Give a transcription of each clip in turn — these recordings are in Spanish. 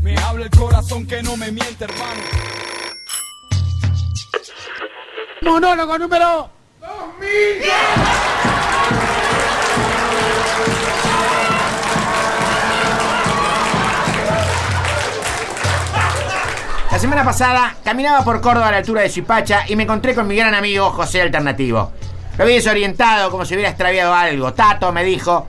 Me habla el corazón que no me miente, hermano. Monólogo número 2000. La semana pasada caminaba por Córdoba a la altura de Chipacha y me encontré con mi gran amigo José Alternativo. Lo vi desorientado, como si hubiera extraviado algo. Tato me dijo,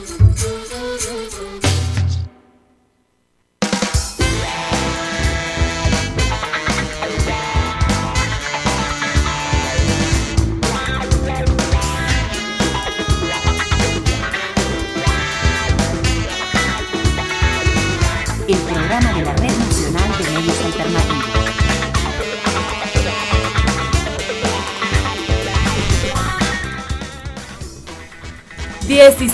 10 y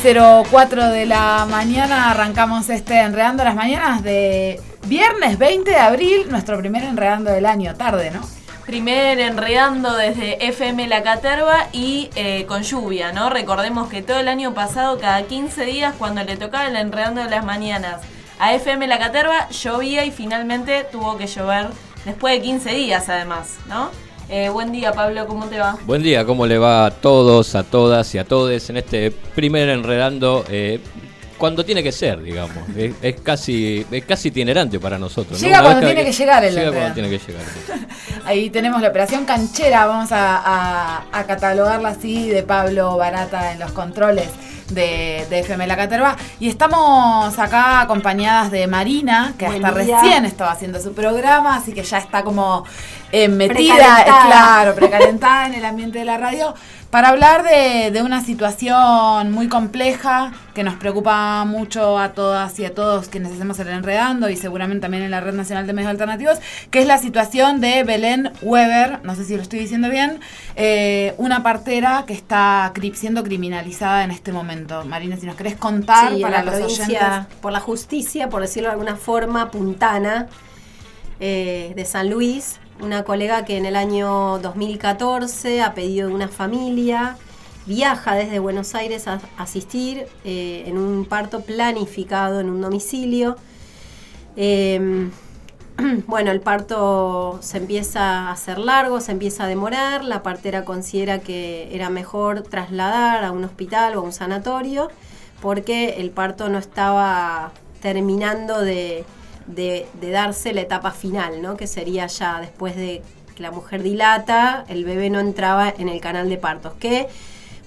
04 de la mañana arrancamos este Enredando las Mañanas de viernes 20 de abril, nuestro primer Enredando del año, tarde, ¿no? Primer Enredando desde FM La Caterva y eh, con lluvia, ¿no? Recordemos que todo el año pasado, cada 15 días, cuando le tocaba el Enredando de las Mañanas a FM La Caterva, llovía y finalmente tuvo que llover después de 15 días, además, ¿no? Eh, buen día, Pablo, ¿cómo te va? Buen día, ¿cómo le va a todos, a todas y a todes en este primer enredando? eh, cuando tiene que ser, digamos. Es, es casi es casi itinerante para nosotros. ¿no? Llega cuando tiene que llegar el Llega cuando tiene que llegar. Ahí tenemos la operación canchera, vamos a, a- a catalogarla así, de Pablo Barata en los controles de, de FM La Caterva. Y estamos acá acompañadas de Marina, que Buen hasta día. recién estaba haciendo su programa, así que ya está como eh, metida, Precalentada. claro, precalentada en el ambiente de la radio, para hablar de, de una situación muy compleja que nos preocupa mucho a todas y a todos quienes hacemos el enredando y seguramente también en la Red Nacional de Medios Alternativos, que es la situación de Belén Weber, no sé si lo estoy diciendo bien, eh, una partera que está siendo criminalizada en este momento. Marina, si nos querés contar Sí, en para la los oyentes. por la justicia, por decirlo de alguna forma, puntana eh, de San Luis, una colega que en el año 2014, a pedido de una familia, viaja desde Buenos Aires a asistir eh, en un parto planificado en un domicilio. Eh, bueno, el parto se empieza a hacer largo, se empieza a demorar, la partera considera que era mejor trasladar a un hospital o a un sanatorio porque el parto no estaba terminando de, de, darse la etapa final, ¿no? que sería ya después de que la mujer dilata, el bebé no entraba en el canal de partos, que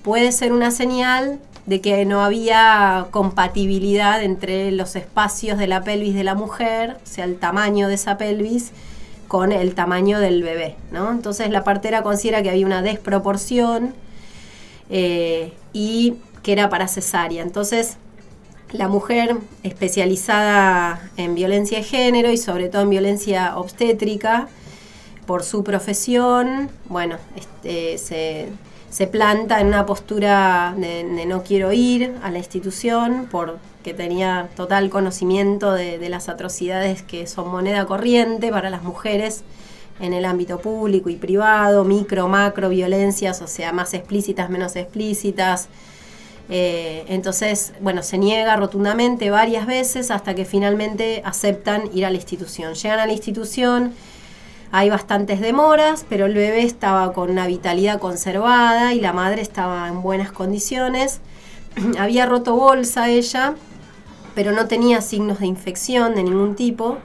puede ser una señal de que no había compatibilidad entre los espacios de la pelvis de la mujer, o sea, el tamaño de esa pelvis, con el tamaño del bebé, ¿no? Entonces la partera considera que había una desproporción eh, y que era para cesárea. Entonces la mujer especializada en violencia de género y sobre todo en violencia obstétrica, por su profesión, bueno, este, se, se planta en una postura de, no quiero ir a la institución porque tenía total conocimiento de las atrocidades que son moneda corriente para las mujeres en el ámbito público y privado, micro, macro violencias, o sea, más explícitas, menos explícitas. Eh, entonces, bueno, se niega rotundamente varias veces hasta que finalmente aceptan ir a la institución. Llegan a la institución, hay bastantes demoras, pero el bebé estaba con una vitalidad conservada y la madre estaba en buenas condiciones. Había roto bolsa ella, pero no tenía signos de infección de ningún tipo.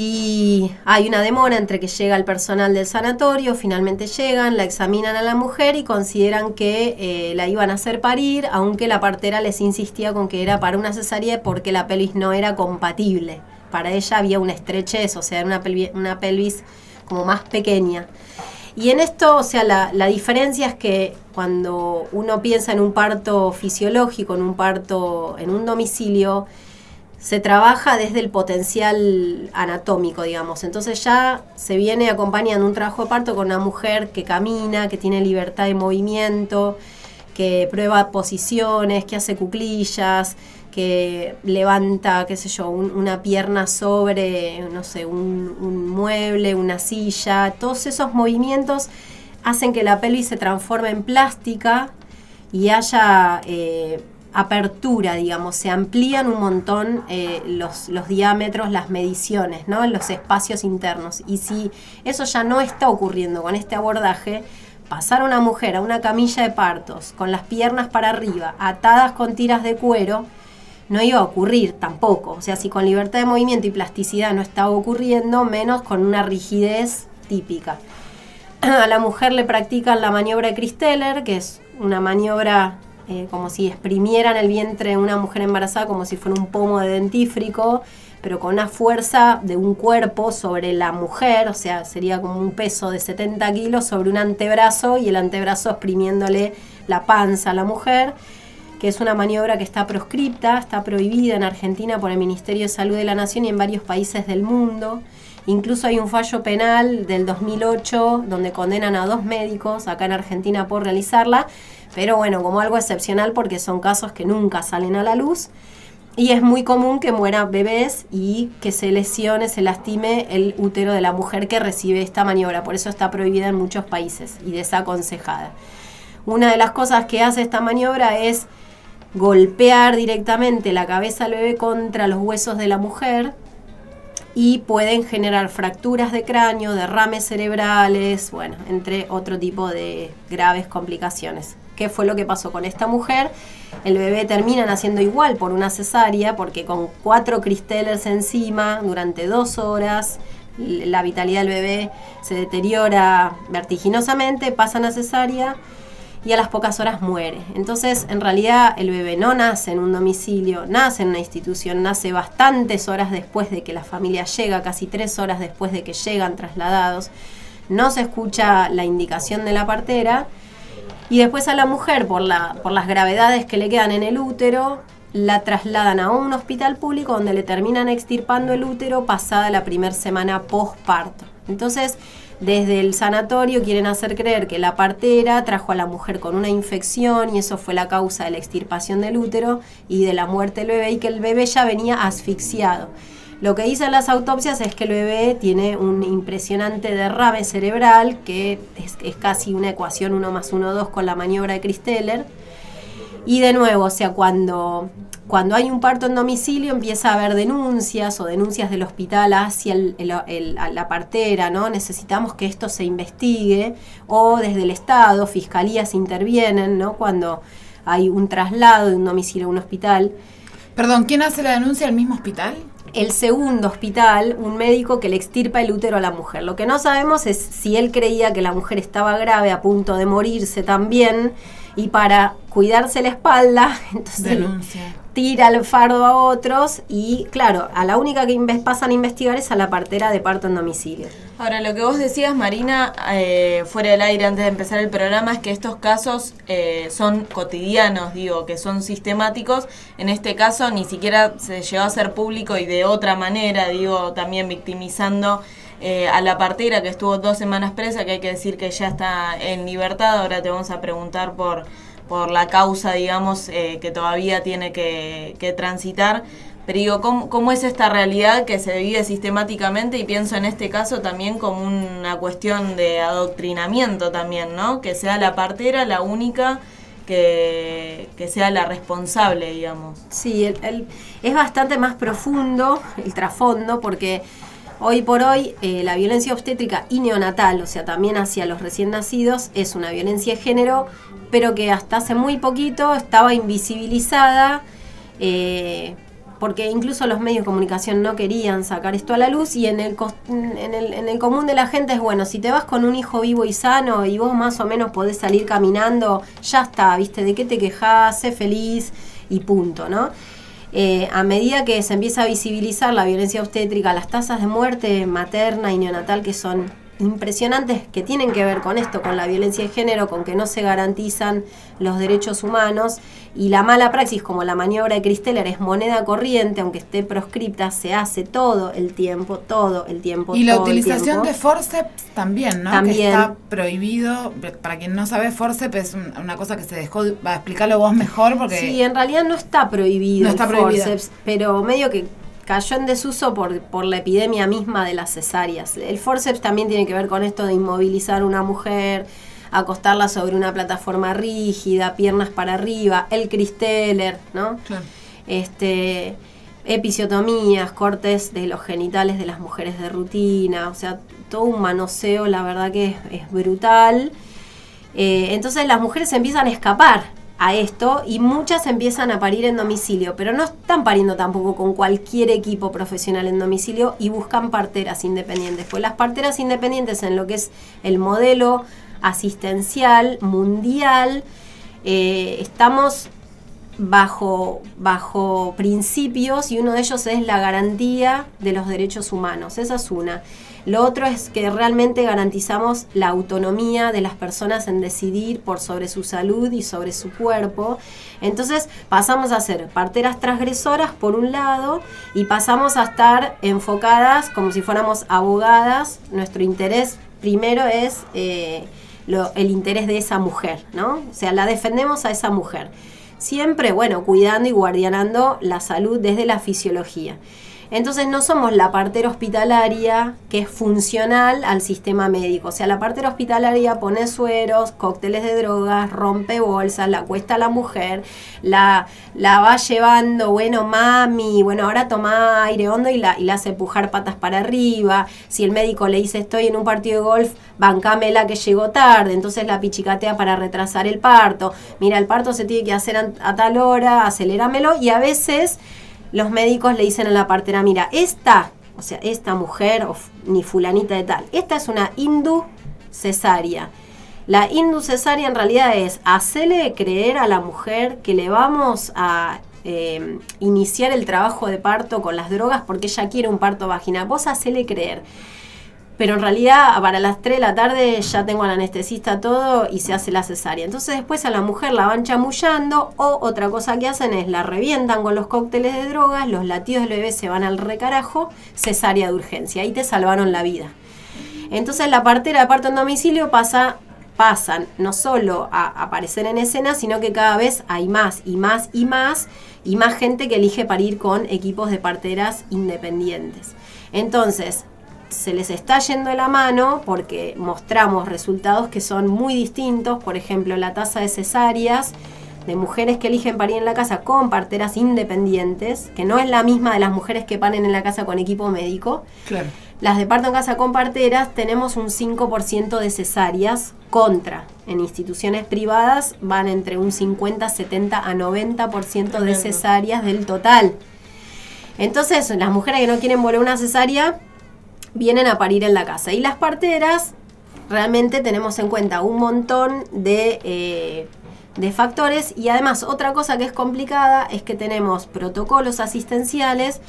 Y hay una demora entre que llega el personal del sanatorio, finalmente llegan, la examinan a la mujer y consideran que eh, la iban a hacer parir, aunque la partera les insistía con que era para una cesárea porque la pelvis no era compatible. Para ella había una estrechez, o sea, una pelvis, una pelvis como más pequeña. Y en esto, o sea, la, la diferencia es que cuando uno piensa en un parto fisiológico, en un parto en un domicilio, se trabaja desde el potencial anatómico, digamos. Entonces ya se viene acompañando un trabajo de parto con una mujer que camina, que tiene libertad de movimiento, que prueba posiciones, que hace cuclillas, que levanta, qué sé yo, un- una pierna sobre, no sé, un, un mueble, una silla. Todos esos movimientos hacen que la pelvis se transforme en plástica y haya eh, apertura, digamos, se amplían un montón eh, los, diámetros, las mediciones, ¿no? Los espacios internos. Y si eso ya no está ocurriendo con este abordaje, pasar a una mujer a una camilla de partos con las piernas para arriba, atadas con tiras de cuero, no iba a ocurrir tampoco. O sea, si con libertad de movimiento y plasticidad no estaba ocurriendo, menos con una rigidez típica. A la mujer le practican la maniobra de Christeller, que es una maniobra eh, como si exprimieran el vientre de una mujer embarazada como si fuera un pomo de dentífrico, pero con una fuerza de un cuerpo sobre la mujer, o sea, sería como un peso de 70 kilos sobre un antebrazo y el antebrazo exprimiéndole la panza a la mujer que es una maniobra que está proscripta, está prohibida en Argentina por el Ministerio de Salud de la Nación y en varios países del mundo. Incluso hay un fallo penal del 2008 donde condenan a dos médicos acá en Argentina por realizarla, pero bueno, como algo excepcional porque son casos que nunca salen a la luz. Y es muy común que mueran bebés y que se lesione, se lastime el útero de la mujer que recibe esta maniobra. Por eso está prohibida en muchos países y desaconsejada. Una de las cosas que hace esta maniobra es golpear directamente la cabeza del bebé contra los huesos de la mujer y pueden generar fracturas de cráneo, derrames cerebrales, bueno, entre otro tipo de graves complicaciones. ¿Qué fue lo que pasó con esta mujer? El bebé termina naciendo igual por una cesárea, porque con cuatro cristellers encima durante dos horas, la vitalidad del bebé se deteriora vertiginosamente, pasan a cesárea y a las pocas horas muere. Entonces, en realidad, el bebé no nace en un domicilio, nace en una institución, nace bastantes horas después de que la familia llega, casi tres horas después de que llegan trasladados. No se escucha la indicación de la partera. Y después a la mujer, por, la, por las gravedades que le quedan en el útero, la trasladan a un hospital público donde le terminan extirpando el útero pasada la primera semana postparto. Entonces, desde el sanatorio quieren hacer creer que la partera trajo a la mujer con una infección y eso fue la causa de la extirpación del útero y de la muerte del bebé y que el bebé ya venía asfixiado. Lo que dicen las autopsias es que el bebé tiene un impresionante derrame cerebral, que es, casi una ecuación 1 más 1, 2 con la maniobra de Christeller. Y de nuevo, o sea, cuando, cuando hay un parto en domicilio empieza a haber denuncias o denuncias del hospital hacia la partera, ¿no? Necesitamos que esto se investigue o desde el Estado, fiscalías intervienen, ¿no? Cuando hay un traslado de un domicilio a un hospital. Perdón, ¿quién hace la denuncia? ¿El mismo hospital? El segundo hospital un médico que le extirpa el útero a la mujer. Lo que no sabemos es si él creía que la mujer estaba grave, a punto de morirse también, y para cuidarse la espalda, entonces. Tira el fardo a otros y claro, a la única que pasan a investigar es a la partera de parto en domicilio. Ahora, lo que vos decías, Marina, eh, fuera del aire antes de empezar el programa, es que estos casos eh, son cotidianos, digo, que son sistemáticos. En este caso, ni siquiera se llegó a ser público y de otra manera, digo, también victimizando eh, a la partera que estuvo dos semanas presa, que hay que decir que ya está en libertad. Ahora te vamos a preguntar por, por la causa, digamos, eh, que todavía tiene que, transitar. Pero digo, ¿cómo, ¿cómo es esta realidad que se vive sistemáticamente? Y pienso en este caso también como una cuestión de adoctrinamiento también, ¿no? Que sea la partera la única que, sea la responsable, digamos. Sí, el- es bastante más profundo el trasfondo porque hoy por hoy eh, la violencia obstétrica y neonatal, o sea, también hacia los recién nacidos, es una violencia de género, pero que hasta hace muy poquito estaba invisibilizada. eh, porque incluso los medios de comunicación no querían sacar esto a la luz y en el, en, el, común de la gente es bueno, si te vas con un hijo vivo y sano y vos más o menos podés salir caminando, ya está, ¿viste? ¿De qué te quejás? Sé feliz y punto, ¿no? Eh, a medida que se empieza a visibilizar la violencia obstétrica, las tasas de muerte materna y neonatal que son impresionantes, que tienen que ver con esto, con la violencia de género, con que no se garantizan los derechos humanos y la mala praxis como la maniobra de Christeller es moneda corriente, aunque esté proscripta, se hace todo el tiempo, todo el tiempo. Y la todo utilización de forceps también, ¿no? Que También. está prohibido. Para quien no sabe, forceps es un- una cosa que se dejó. Va a explicarlo vos mejor porque. Sí, en realidad no está prohibido No está el forceps, pero medio que cayó en desuso por, por la epidemia misma de las cesáreas. El forceps también tiene que ver con esto de inmovilizar a una mujer, acostarla sobre una plataforma rígida, piernas para arriba, el cristeller, ¿no? Claro. Este episiotomías, cortes de los genitales de las mujeres de rutina, o sea, todo un manoseo, la verdad que es, es brutal. Eh, entonces las mujeres empiezan a escapar a esto y muchas empiezan a parir en domicilio, pero no están pariendo tampoco con cualquier equipo profesional en domicilio y buscan parteras independientes. Pues las parteras independientes en lo que es el modelo asistencial mundial, eh, estamos bajo, bajo principios y uno de ellos es la garantía de los derechos humanos. Esa es una. Lo otro es que realmente garantizamos la autonomía de las personas en decidir por sobre su salud y sobre su cuerpo. Entonces pasamos a ser parteras transgresoras por un lado y pasamos a estar enfocadas como si fuéramos abogadas. Nuestro interés primero es eh, el interés de esa mujer, ¿no? O sea, la defendemos a esa mujer siempre, bueno, cuidando y guardianando la salud desde la fisiología. Entonces no somos la partera hospitalaria que es funcional al sistema médico. O sea, la partera hospitalaria pone sueros, cócteles de drogas, rompe bolsas, la cuesta a la mujer, la, la va llevando, bueno, mami, bueno, ahora toma aire hondo y la, y la hace pujar patas para arriba. Si el médico le dice estoy en un partido de golf, bancámela que llegó tarde, entonces la pichicatea para retrasar el parto. Mira, el parto se tiene que hacer a, a tal hora, acelerámelo y a veces los médicos le dicen a la partera, mira, esta, o sea, esta mujer, o ni fulanita de tal, esta es una indu cesárea. La indu cesárea en realidad es hacerle creer a la mujer que le vamos a eh, iniciar el trabajo de parto con las drogas porque ella quiere un parto vaginal. Vos hacele creer. Pero en realidad para las 3 de la tarde ya tengo al anestesista todo y se hace la cesárea. Entonces después a la mujer la van chamullando o otra cosa que hacen es la revientan con los cócteles de drogas, los latidos del bebé se van al recarajo, cesárea de urgencia. Ahí te salvaron la vida. Entonces la partera de parto en domicilio pasa, pasan no solo a aparecer en escena, sino que cada vez hay más y más y más y más gente que elige parir con equipos de parteras independientes. Entonces, se les está yendo de la mano porque mostramos resultados que son muy distintos, por ejemplo, la tasa de cesáreas de mujeres que eligen parir en la casa con parteras independientes, que no es la misma de las mujeres que paren en la casa con equipo médico. Claro. Las de parto en casa con parteras tenemos un 5% de cesáreas contra. En instituciones privadas van entre un 50, 70 a 90% de cesáreas del total. Entonces, las mujeres que no quieren volver a una cesárea vienen a parir en la casa. Y las parteras, realmente tenemos en cuenta un montón de, eh, de factores. Y además, otra cosa que es complicada es que tenemos protocolos asistenciales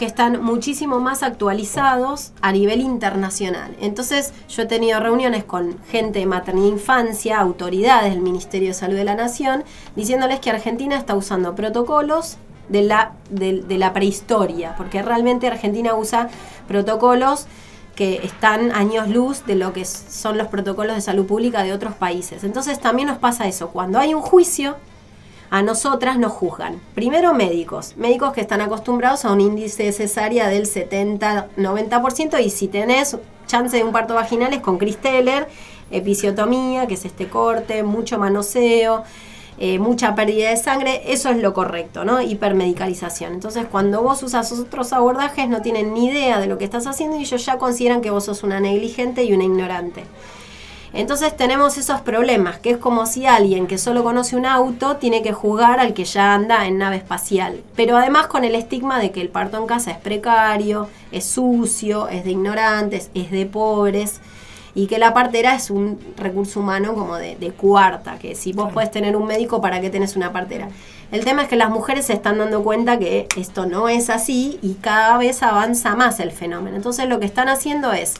que están muchísimo más actualizados a nivel internacional. Entonces yo he tenido reuniones con gente de maternidad e infancia, autoridades del Ministerio de Salud de la Nación, diciéndoles que Argentina está usando protocolos de la, de, de la prehistoria, porque realmente Argentina usa protocolos que están años luz de lo que son los protocolos de salud pública de otros países. Entonces también nos pasa eso, cuando hay un juicio, a nosotras nos juzgan. Primero médicos, médicos que están acostumbrados a un índice de cesárea del 70-90% y si tenés chance de un parto vaginal es con Cristeller, episiotomía, que es este corte, mucho manoseo, eh, mucha pérdida de sangre, eso es lo correcto, ¿no? Hipermedicalización. Entonces, cuando vos usas otros abordajes, no tienen ni idea de lo que estás haciendo y ellos ya consideran que vos sos una negligente y una ignorante. Entonces tenemos esos problemas, que es como si alguien que solo conoce un auto tiene que jugar al que ya anda en nave espacial. Pero además con el estigma de que el parto en casa es precario, es sucio, es de ignorantes, es de pobres. Y que la partera es un recurso humano como de, de cuarta, que si vos podés tener un médico, ¿para qué tenés una partera? El tema es que las mujeres se están dando cuenta que esto no es así y cada vez avanza más el fenómeno. Entonces lo que están haciendo es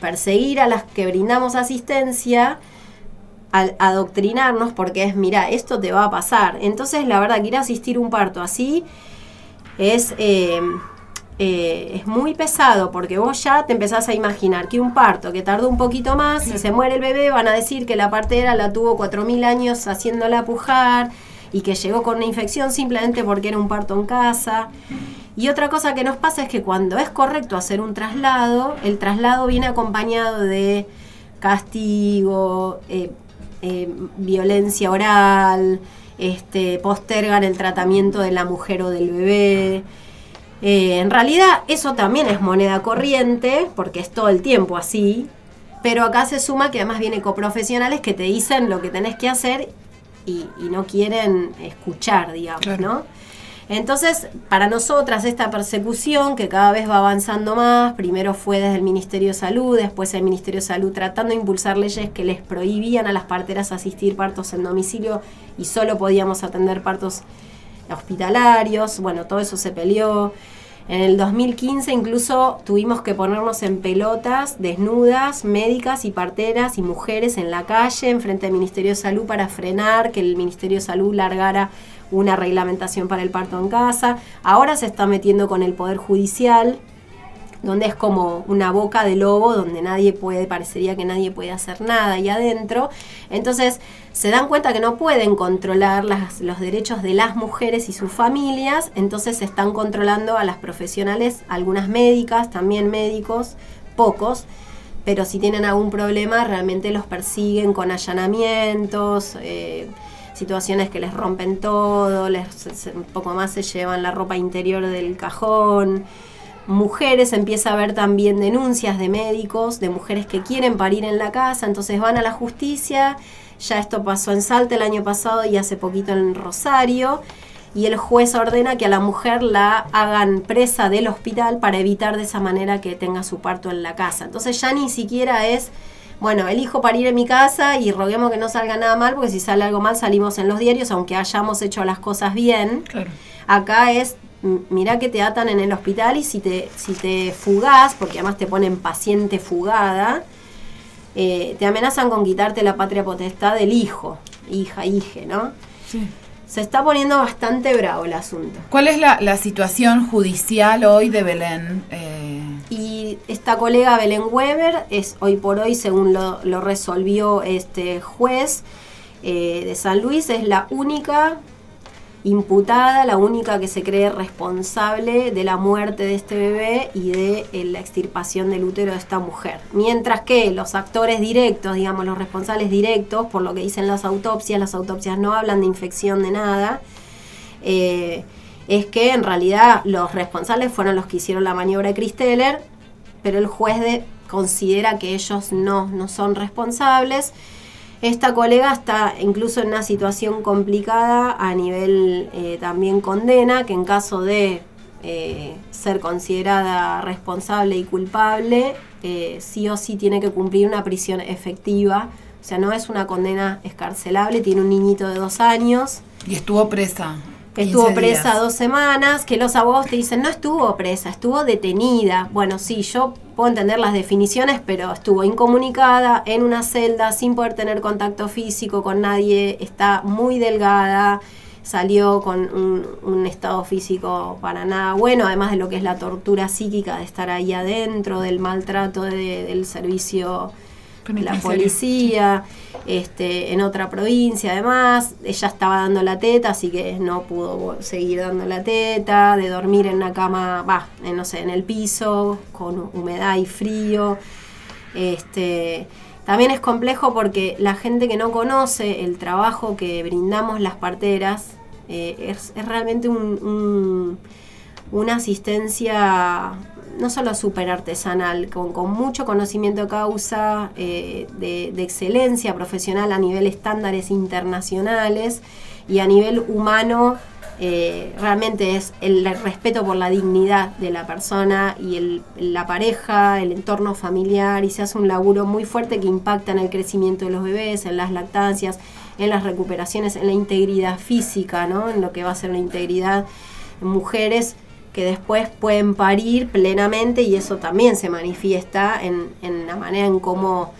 perseguir a las que brindamos asistencia, al adoctrinarnos, porque es, mira, esto te va a pasar. Entonces, la verdad, que ir a asistir un parto así es, eh, eh, es muy pesado, porque vos ya te empezás a imaginar que un parto que tardó un poquito más, si se muere el bebé, van a decir que la partera la tuvo 4.000 años haciéndola pujar y que llegó con una infección simplemente porque era un parto en casa. Y otra cosa que nos pasa es que cuando es correcto hacer un traslado, el traslado viene acompañado de castigo, eh, eh, violencia oral, este, postergan el tratamiento de la mujer o del bebé. Eh, en realidad eso también es moneda corriente, porque es todo el tiempo así, pero acá se suma que además vienen coprofesionales que te dicen lo que tenés que hacer y, y no quieren escuchar, digamos, ¿no? Entonces, para nosotras esta persecución que cada vez va avanzando más, primero fue desde el Ministerio de Salud, después el Ministerio de Salud tratando de impulsar leyes que les prohibían a las parteras asistir partos en domicilio y solo podíamos atender partos hospitalarios, bueno, todo eso se peleó. En el 2015 incluso tuvimos que ponernos en pelotas desnudas, médicas y parteras y mujeres en la calle, enfrente del Ministerio de Salud para frenar que el Ministerio de Salud largara una reglamentación para el parto en casa. Ahora se está metiendo con el Poder Judicial, donde es como una boca de lobo, donde nadie puede, parecería que nadie puede hacer nada ahí adentro. Entonces se dan cuenta que no pueden controlar las, los derechos de las mujeres y sus familias, entonces están controlando a las profesionales, algunas médicas, también médicos, pocos, pero si tienen algún problema realmente los persiguen con allanamientos. Eh, situaciones que les rompen todo, les, un poco más se llevan la ropa interior del cajón. Mujeres, empieza a haber también denuncias de médicos, de mujeres que quieren parir en la casa, entonces van a la justicia. Ya esto pasó en Salta el año pasado y hace poquito en Rosario. Y el juez ordena que a la mujer la hagan presa del hospital para evitar de esa manera que tenga su parto en la casa. Entonces ya ni siquiera es bueno, elijo parir en mi casa y roguemos que no salga nada mal, porque si sale algo mal salimos en los diarios, aunque hayamos hecho las cosas bien. Acá es, mira que te atan en el hospital y si te, si te fugás, porque además te ponen paciente fugada, eh, te amenazan con quitarte la patria potestad del hijo, hija, hije, ¿no? Sí. Se está poniendo bastante bravo el asunto. ¿Cuál es la, situación judicial hoy de Belén? Eh, y esta colega Belén Weber es hoy por hoy, según lo, resolvió este juez eh, de San Luis, es la única imputada, la única que se cree responsable de la muerte de este bebé y de eh, la extirpación del útero de esta mujer. Mientras que los actores directos, digamos, los responsables directos, por lo que dicen las autopsias, las autopsias no hablan de infección de nada, eh, es que en realidad los responsables fueron los que hicieron la maniobra de Christeller, pero el juez considera que ellos no, no son responsables. Esta colega está incluso en una situación complicada a nivel eh, también condena, que en caso de eh, ser considerada responsable y culpable, eh, sí o sí tiene que cumplir una prisión efectiva. O sea, no es una condena escarcelable, tiene un niñito de dos años. Y estuvo presa. Estuvo 15 presa días. dos semanas, que los abogados te dicen, no estuvo presa, estuvo detenida. Bueno, sí, yo puedo entender las definiciones, pero estuvo incomunicada, en una celda, sin poder tener contacto físico con nadie, está muy delgada, salió con un, un estado físico para nada bueno, además de lo que es la tortura psíquica de estar ahí adentro, del maltrato de- del servicio de la policía, este, en otra provincia además, ella estaba dando la teta, así que no pudo seguir dando la teta, de dormir en una cama, va, no sé, en el piso, con humedad y frío. Este, también es complejo porque la gente que no conoce el trabajo que brindamos las parteras eh, es, realmente un- un- una asistencia no solo súper artesanal, con, mucho conocimiento causa, eh, de, de excelencia profesional a nivel estándares internacionales y a nivel humano, eh, realmente es el respeto por la dignidad de la persona y el- la pareja, el entorno familiar, y se hace un laburo muy fuerte que impacta en el crecimiento de los bebés, en las lactancias, en las recuperaciones, en la integridad física, ¿no? en lo que va a ser la integridad en mujeres que después pueden parir plenamente y eso también se manifiesta en, en la manera en cómo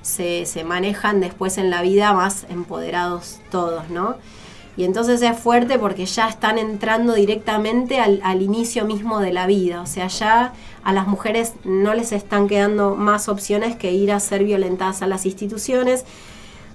se, se manejan después en la vida más empoderados todos, ¿no? Y entonces es fuerte porque ya están entrando directamente al, al inicio mismo de la vida, o sea, ya a las mujeres no les están quedando más opciones que ir a ser violentadas a las instituciones.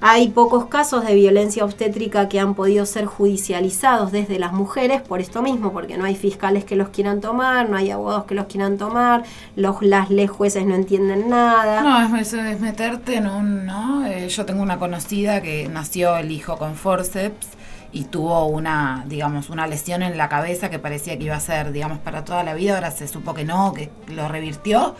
Hay pocos casos de violencia obstétrica que han podido ser judicializados desde las mujeres por esto mismo, porque no hay fiscales que los quieran tomar, no hay abogados que los quieran tomar, los las les jueces no entienden nada. No, es, es meterte en un, ¿no? Eh, yo tengo una conocida que nació el hijo con forceps y tuvo una, digamos, una lesión en la cabeza que parecía que iba a ser, digamos, para toda la vida. Ahora se supo que no, que lo revirtió.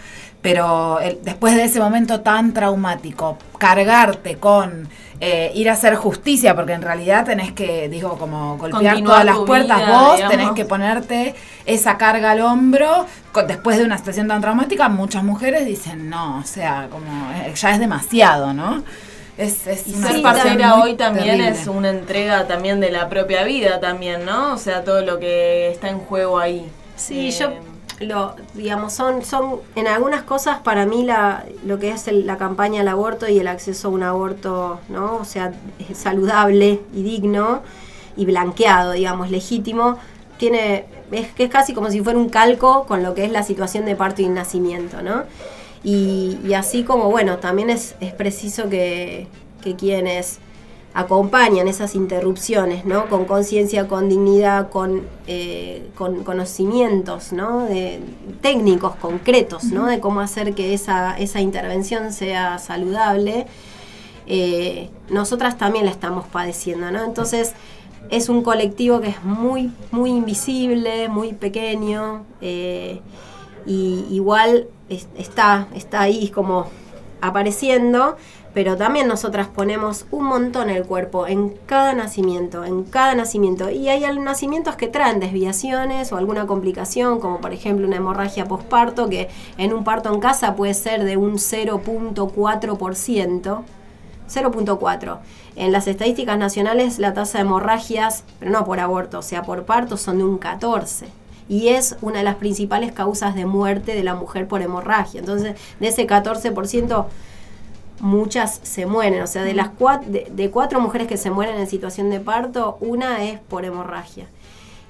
Pero el- después de ese momento tan traumático, cargarte con eh, ir a hacer justicia, porque en realidad tenés que, digo, como golpear Continuar todas las puertas vida, vos, digamos. tenés que ponerte esa carga al hombro. co- Después de una situación tan traumática, muchas mujeres dicen, no, o sea, como eh, ya es demasiado, ¿no? Es, es Y ser muy hoy también terrible. es una entrega también de la propia vida también, ¿no? O sea, todo lo que está en juego ahí. Sí, Eh, yo lo digamos son son en algunas cosas para mí la lo que es el- la campaña al aborto y el acceso a un aborto, ¿no? O sea, saludable y digno y blanqueado, digamos, legítimo, tiene es que es casi como si fuera un calco con lo que es la situación de parto y nacimiento, ¿no? Y, y así como, bueno, también es, es preciso que, que quienes acompañan esas interrupciones, ¿no? Con conciencia, con dignidad, con, eh, con conocimientos, ¿no? De, técnicos, concretos, ¿no? De cómo hacer que esa, esa intervención sea saludable. Eh, nosotras también la estamos padeciendo, ¿no? Entonces, es un colectivo que es muy, muy invisible, muy pequeño, eh, y igual es- está, está ahí como apareciendo, pero también nosotras ponemos un montón el cuerpo en cada nacimiento, en cada nacimiento. Y hay nacimientos que traen desviaciones o alguna complicación, como por ejemplo una hemorragia posparto, que en un parto en casa puede ser de un 0.4%. 0.4. En las estadísticas nacionales la tasa de hemorragias, pero no por aborto, o sea, por parto son de un 14. Y es una de las principales causas de muerte de la mujer por hemorragia. Entonces, de ese 14%, muchas se mueren. O sea, de las cuatro, de, de cuatro mujeres que se mueren en situación de parto, una es por hemorragia.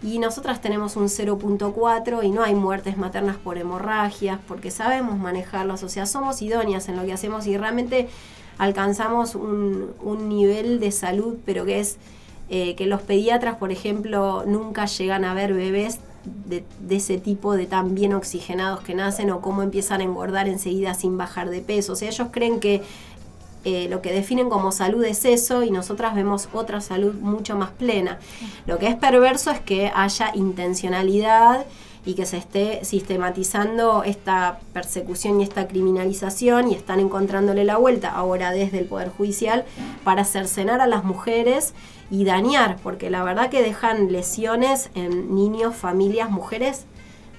Y nosotras tenemos un 0.4 y no hay muertes maternas por hemorragias, porque sabemos manejarlas, o sea, somos idóneas en lo que hacemos y realmente alcanzamos un, un nivel de salud, pero que es eh, que los pediatras, por ejemplo, nunca llegan a ver bebés de, ese tipo, de tan bien oxigenados que nacen o cómo empiezan a engordar enseguida sin bajar de peso. O ellos creen que eh, lo que definen como salud es eso y nosotras vemos otra salud mucho más plena. Lo que es perverso es que haya intencionalidad y que se esté sistematizando esta persecución y esta criminalización y están encontrándole la vuelta ahora desde el Poder Judicial para cercenar a las mujeres y dañar, porque la verdad que dejan lesiones en niños, familias, mujeres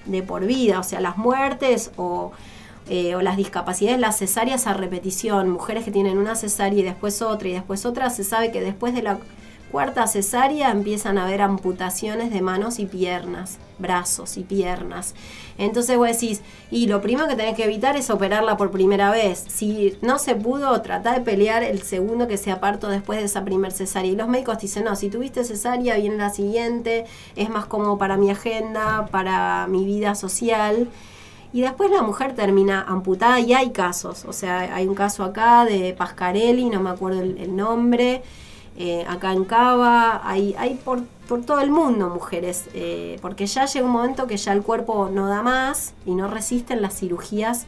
de por vida, o sea, las muertes o, eh, o las discapacidades, las cesáreas a repetición, mujeres que tienen una cesárea y después otra y después otra, se sabe que después de la cuarta cesárea empiezan a haber amputaciones de manos y piernas, brazos y piernas. Entonces vos decís, y lo primero que tenés que evitar es operarla por primera vez. Si no se pudo, trata de pelear el segundo que sea parto después de esa primer cesárea. Y los médicos dicen, no, si tuviste cesárea, viene la siguiente, es más cómodo para mi agenda, para mi vida social. Y después la mujer termina amputada y hay casos. O sea, hay un caso acá de Pascarelli, no me acuerdo el nombre, eh, acá en Cava, hay, hay por, por todo el mundo mujeres, eh, porque ya llega un momento que ya el cuerpo no da más y no resisten las cirugías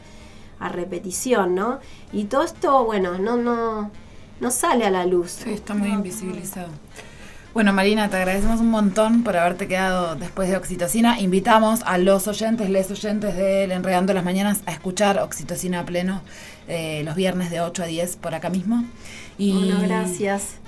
a repetición, ¿no? Y todo esto, bueno, no, no, no sale a la luz. Sí, está muy invisibilizado. Bueno, Marina, te agradecemos un montón por haberte quedado después de Oxitocina. Invitamos a los oyentes, les oyentes del Enredando las Mañanas a escuchar Oxitocina a pleno eh, los viernes de 8 a 10 por acá mismo. Y Bueno, gracias.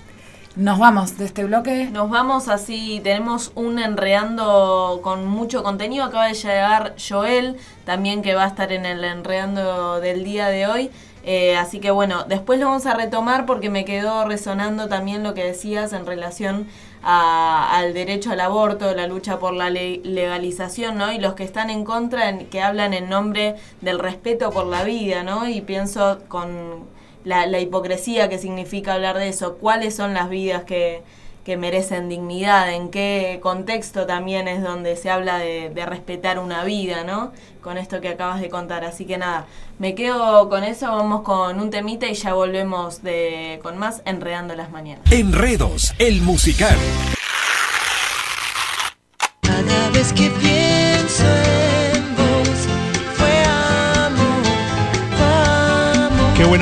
Nos vamos de este bloque. Nos vamos así, tenemos un enreando con mucho contenido. Acaba de llegar Joel, también que va a estar en el enreando del día de hoy. Eh, así que bueno, después lo vamos a retomar porque me quedó resonando también lo que decías en relación al derecho al aborto, la lucha por la le- legalización, ¿no? Y los que están en contra, que hablan en nombre del respeto por la vida, ¿no? Y pienso con la, la hipocresía que significa hablar de eso, cuáles son las vidas que, que merecen dignidad, en qué contexto también es donde se habla de, de respetar una vida, ¿no? Con esto que acabas de contar. Así que nada, me quedo con eso, vamos con un temita y ya volvemos de, con más Enredando las Mañanas. Enredos, el musical.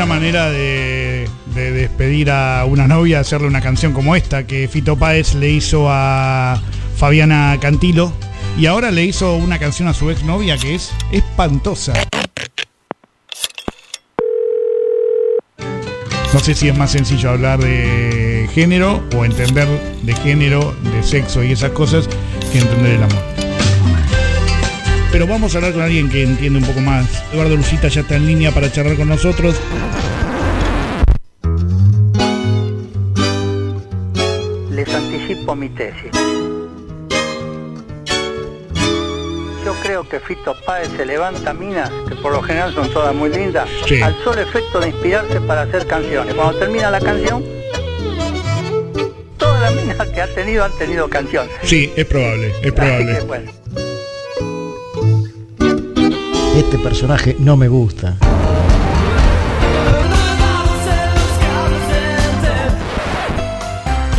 Buena manera de, de despedir a una novia, hacerle una canción como esta que Fito Páez le hizo a Fabiana Cantilo. Y ahora le hizo una canción a su exnovia que es espantosa. No sé si es más sencillo hablar de género o entender de género, de sexo y esas cosas que entender el amor. Pero vamos a hablar con alguien que entiende un poco más. Eduardo Lucita ya está en línea para charlar con nosotros. Les anticipo mi tesis. Yo creo que Fito Páez se levanta minas, que por lo general son todas muy lindas, Sí. al solo efecto de inspirarse para hacer canciones. Cuando termina la canción, todas las minas que ha tenido han tenido canción. Sí, es probable, es Así probable. que bueno. Este personaje no me gusta.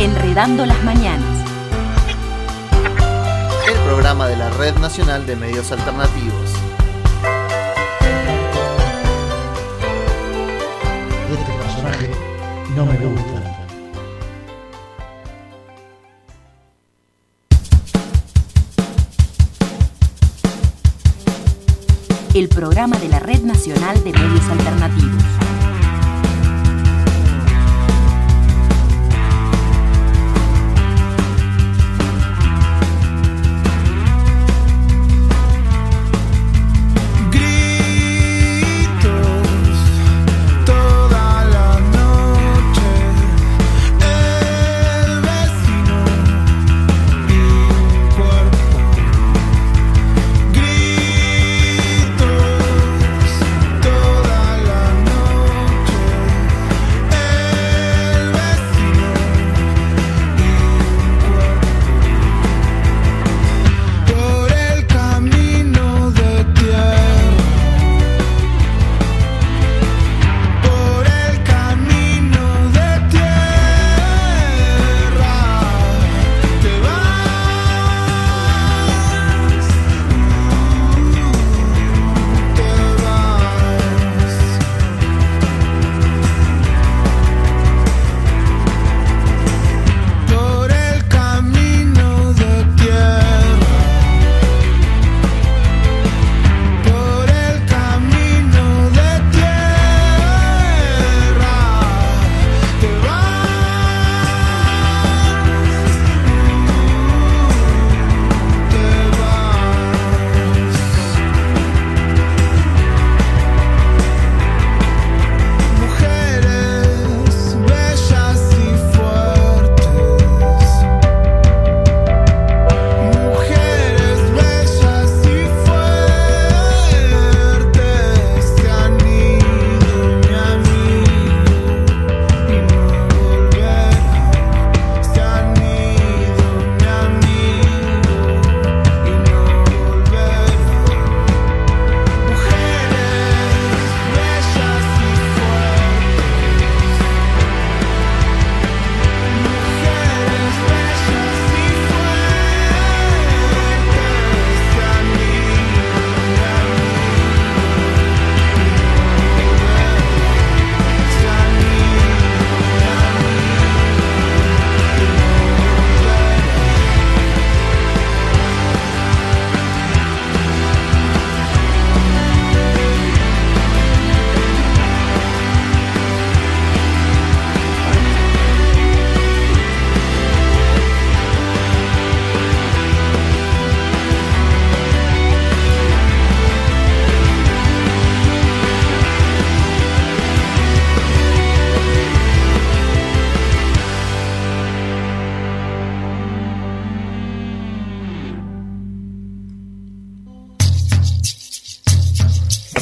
Enredando las mañanas. El programa de la Red Nacional de Medios Alternativos. Este personaje no me gusta. El programa de la Red Nacional de Medios Alternativos.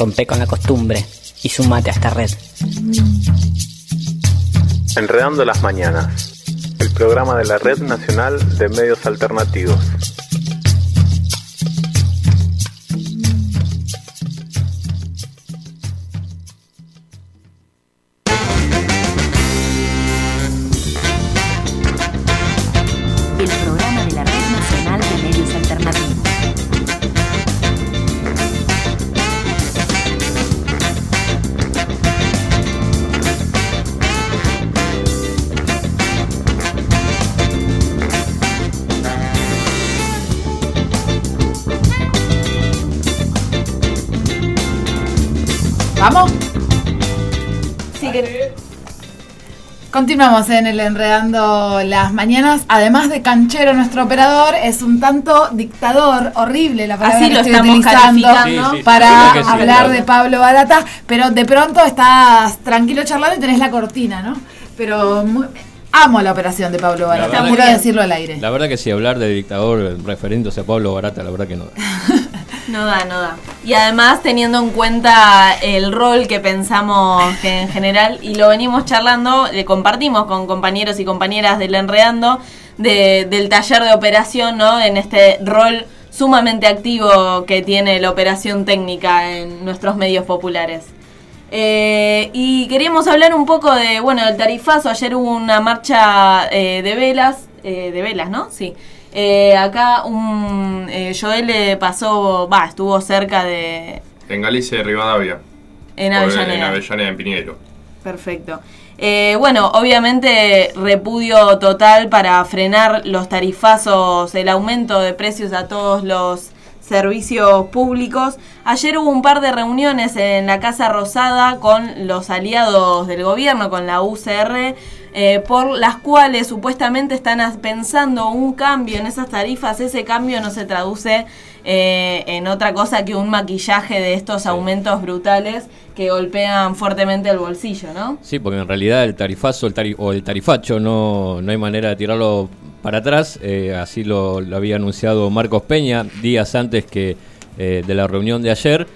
Rompe con la costumbre y sumate a esta red. Enredando las Mañanas, el programa de la Red Nacional de Medios Alternativos. Continuamos en el Enredando las Mañanas. Además de canchero, nuestro operador es un tanto dictador, horrible la palabra Así que lo estoy estamos utilizando. Sí, sí, para sí, hablar de Pablo Barata, pero de pronto estás tranquilo charlando y tenés la cortina, ¿no? Pero muy- amo la operación de Pablo Barata, que- decirlo al aire. La verdad que si hablar de dictador referiéndose a Pablo Barata, la verdad que no. No da, no da. Y además teniendo en cuenta el rol que pensamos que en general, y lo venimos charlando, le compartimos con compañeros y compañeras del Enredando, de- del taller de operación, ¿no? En este rol sumamente activo que tiene la operación técnica en nuestros medios populares. Eh, y queríamos hablar un poco de, bueno, del tarifazo. Ayer hubo una marcha eh, de velas, eh, de velas, ¿no? Sí. Eh, acá un eh, Joel le pasó, va, estuvo cerca de, En Galicia y Rivadavia. en Avellaneda. En Avellaneda, en. Perfecto. Eh, bueno, obviamente repudio total para frenar los tarifazos, el aumento de precios a todos los servicios públicos. Ayer hubo un par de reuniones en la Casa Rosada con los aliados del gobierno, con la UCR, eh, por las cuales supuestamente están pensando un cambio en esas tarifas. Ese cambio no se traduce eh, en otra cosa que un maquillaje de estos aumentos brutales que golpean fuertemente el bolsillo, ¿no? Sí, porque en realidad el tarifazo el tari- o el tarifacho no, no hay manera de tirarlo para atrás. eh, así lo, lo había anunciado Marcos Peña días antes que eh, de la reunión de ayer.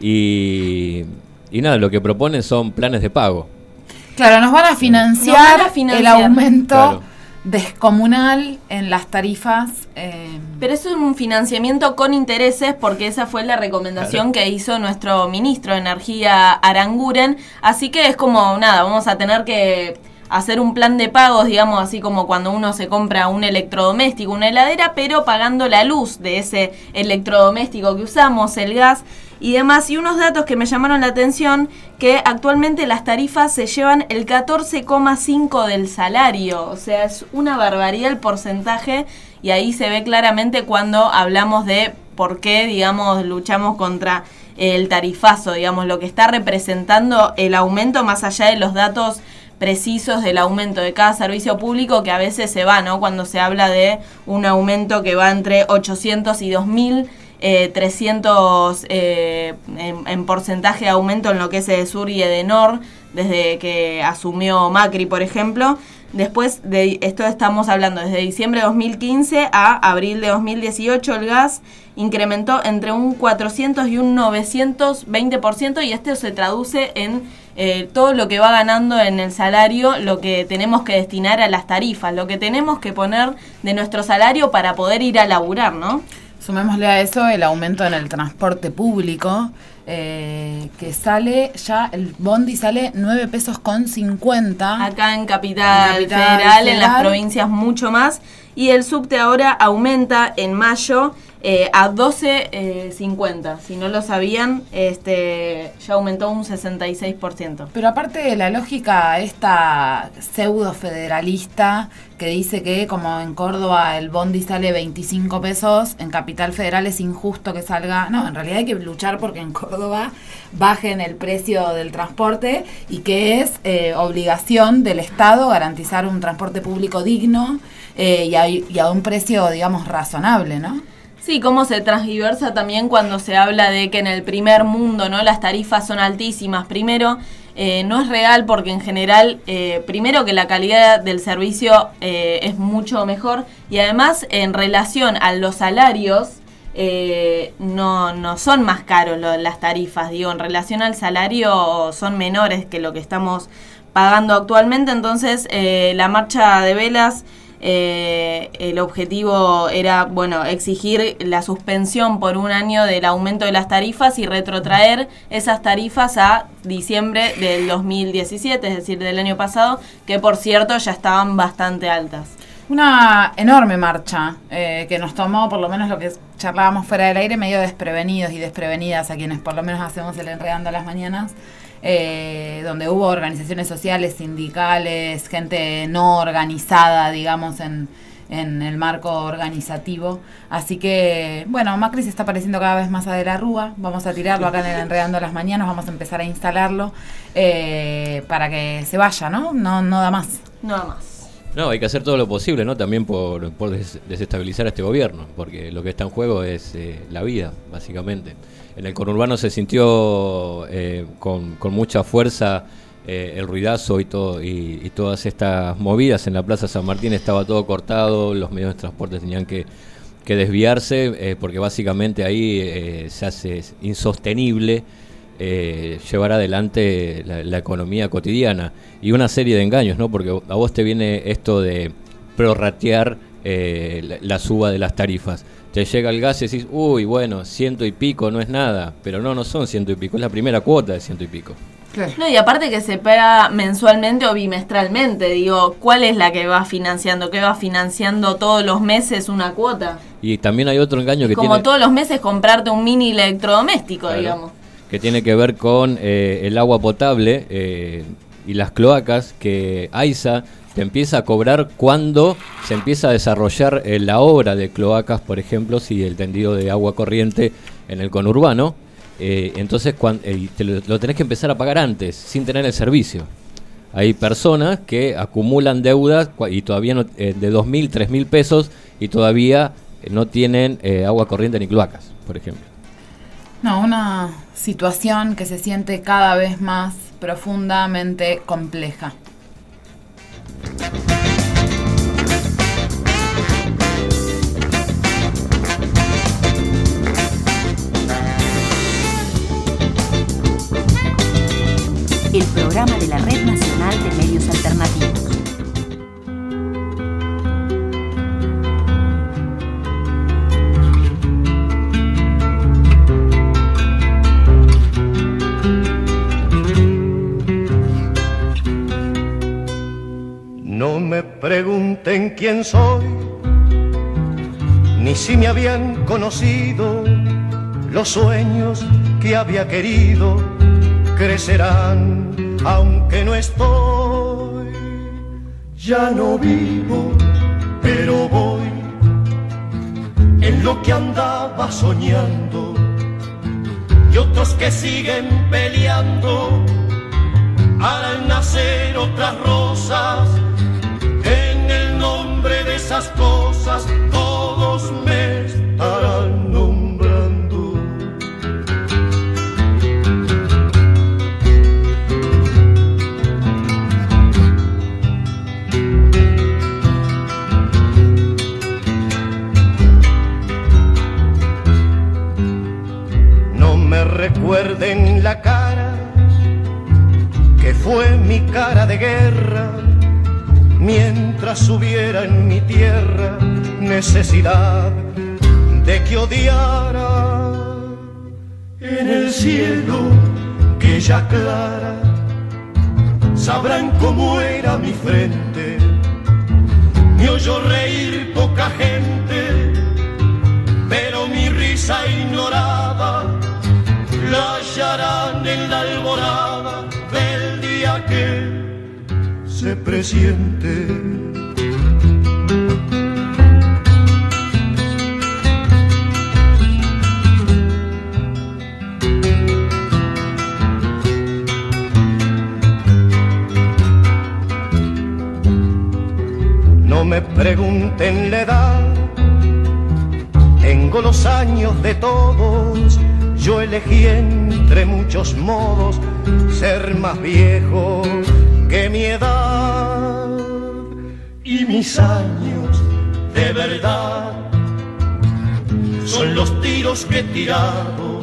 Y, y nada, lo que proponen son planes de pago. Claro, nos van a financiar, Nos van a financiar. el aumento Claro. descomunal en las tarifas. eh, Pero eso es un financiamiento con intereses porque esa fue la recomendación que hizo nuestro ministro de Energía Aranguren. Así que es como, nada, vamos a tener que hacer un plan de pagos, digamos, así como cuando uno se compra un electrodoméstico, una heladera, pero pagando la luz de ese electrodoméstico que usamos, el gas y demás. Y unos datos que me llamaron la atención, que actualmente las tarifas se llevan el 14,5 del salario, o sea, es una barbaridad el porcentaje y ahí se ve claramente cuando hablamos de por qué, digamos, luchamos contra el tarifazo, digamos, lo que está representando el aumento más allá de los datos precisos del aumento de cada servicio público que a veces se va, ¿no? Cuando se habla de un aumento que va entre 800 y 2000 eh, 300 eh, en, en porcentaje de aumento en lo que es Edesur y Edenor desde que asumió Macri, por ejemplo. Después de esto estamos hablando desde diciembre de 2015 a abril de 2018 el gas incrementó entre un 400 y un 920% y esto se traduce en eh, todo lo que va ganando en el salario, lo que tenemos que destinar a las tarifas, lo que tenemos que poner de nuestro salario para poder ir a laburar, ¿no? Sumémosle a eso el aumento en el transporte público, eh, que sale ya, el bondi sale 9 pesos con 50. Acá en Capital, En Capital Federal, en las provincias mucho más. Y el subte ahora aumenta en mayo eh, a 12.50. si no lo sabían, este ya aumentó un 66%. Pero aparte de la lógica esta pseudo federalista que dice que como en Córdoba el bondi sale 25 pesos, en Capital Federal es injusto que salga. No, en realidad hay que luchar porque en Córdoba bajen el precio del transporte y que es eh, obligación del Estado garantizar un transporte público digno eh, y, a, y a un precio, digamos, razonable, ¿no? Sí, cómo se transgiversa también cuando se habla de que en el primer mundo no las tarifas son altísimas. Primero, eh, no es real porque en general, eh, primero que la calidad del servicio eh, es mucho mejor y además en relación a los salarios, eh, no, no son más caros lo- las tarifas, digo, en relación al salario son menores que lo que estamos pagando actualmente, entonces eh, la marcha de velas, eh, el objetivo era, bueno, exigir la suspensión por un año del aumento de las tarifas y retrotraer esas tarifas a diciembre del 2017, es decir, del año pasado, que por cierto ya estaban bastante altas. Una enorme marcha eh, que nos tomó, por lo menos lo que charlábamos fuera del aire, medio desprevenidos y desprevenidas a quienes por lo menos hacemos el enredando a las mañanas, eh, donde hubo organizaciones sociales, sindicales, gente no organizada, digamos, en, en el marco organizativo. Así que, bueno, Macri se está pareciendo cada vez más a De la Rúa. Vamos a tirarlo acá en el Enredando las Mañanas, vamos a empezar a instalarlo eh, para que se vaya, ¿no? No, no da más. No da más. No, hay que hacer todo lo posible, ¿no? También por, por des- desestabilizar a este gobierno, porque lo que está en juego es eh, la vida, básicamente. En el conurbano se sintió eh, con, mucha fuerza eh, el ruidazo y, todo, y, todas estas movidas. En la Plaza San Martín estaba todo cortado, los medios de transporte tenían que, desviarse, eh, porque básicamente ahí se hace insostenible llevar adelante la, economía cotidiana y una serie de engaños, ¿no? Porque a vos te viene esto de prorratear eh, la suba de las tarifas. Te llega el gas y decís, uy, bueno, ciento y pico no es nada, pero no, no son ciento y pico, es la primera cuota de ciento y pico. No, y aparte que se paga mensualmente o bimestralmente, digo, ¿cuál es la que va financiando? ¿Qué va financiando todos los meses una cuota? Y también hay otro engaño que Como tiene... todos los meses comprarte un mini electrodoméstico, Claro. digamos. que tiene que ver con eh, el agua potable eh, y las cloacas que AISA te empieza a cobrar cuando se empieza a desarrollar eh, la obra de cloacas, por ejemplo, si el tendido de agua corriente en el conurbano, eh, entonces eh, te lo, lo tenés que empezar a pagar antes, sin tener el servicio. Hay personas que acumulan deudas y todavía no, de 2.000, 3.000 pesos y todavía no tienen agua corriente ni cloacas, por ejemplo. No, una situación que se siente cada vez más profundamente compleja. El programa de la Red Nacional de Medios Alternativos. No me pregunten quién soy, ni si me habían conocido. Los sueños que había querido crecerán, aunque no estoy. Ya no vivo, pero voy en lo que andaba soñando. Y otros que siguen peleando harán nacer otras rosas esas cosas todos me estarán nombrando. No me recuerden la cara que fue mi cara de guerra mientras hubiera en mi tierra necesidad de que odiara en el cielo que ya aclara sabrán cómo era mi frente. Me oyó reír poca gente pero mi risa ignorada la hallarán en la alborada del día que se. No me pregunten la edad, tengo los años de todos. Yo elegí entre muchos modos ser más viejo que mi edad y mis años de verdad son los tiros que he tirado.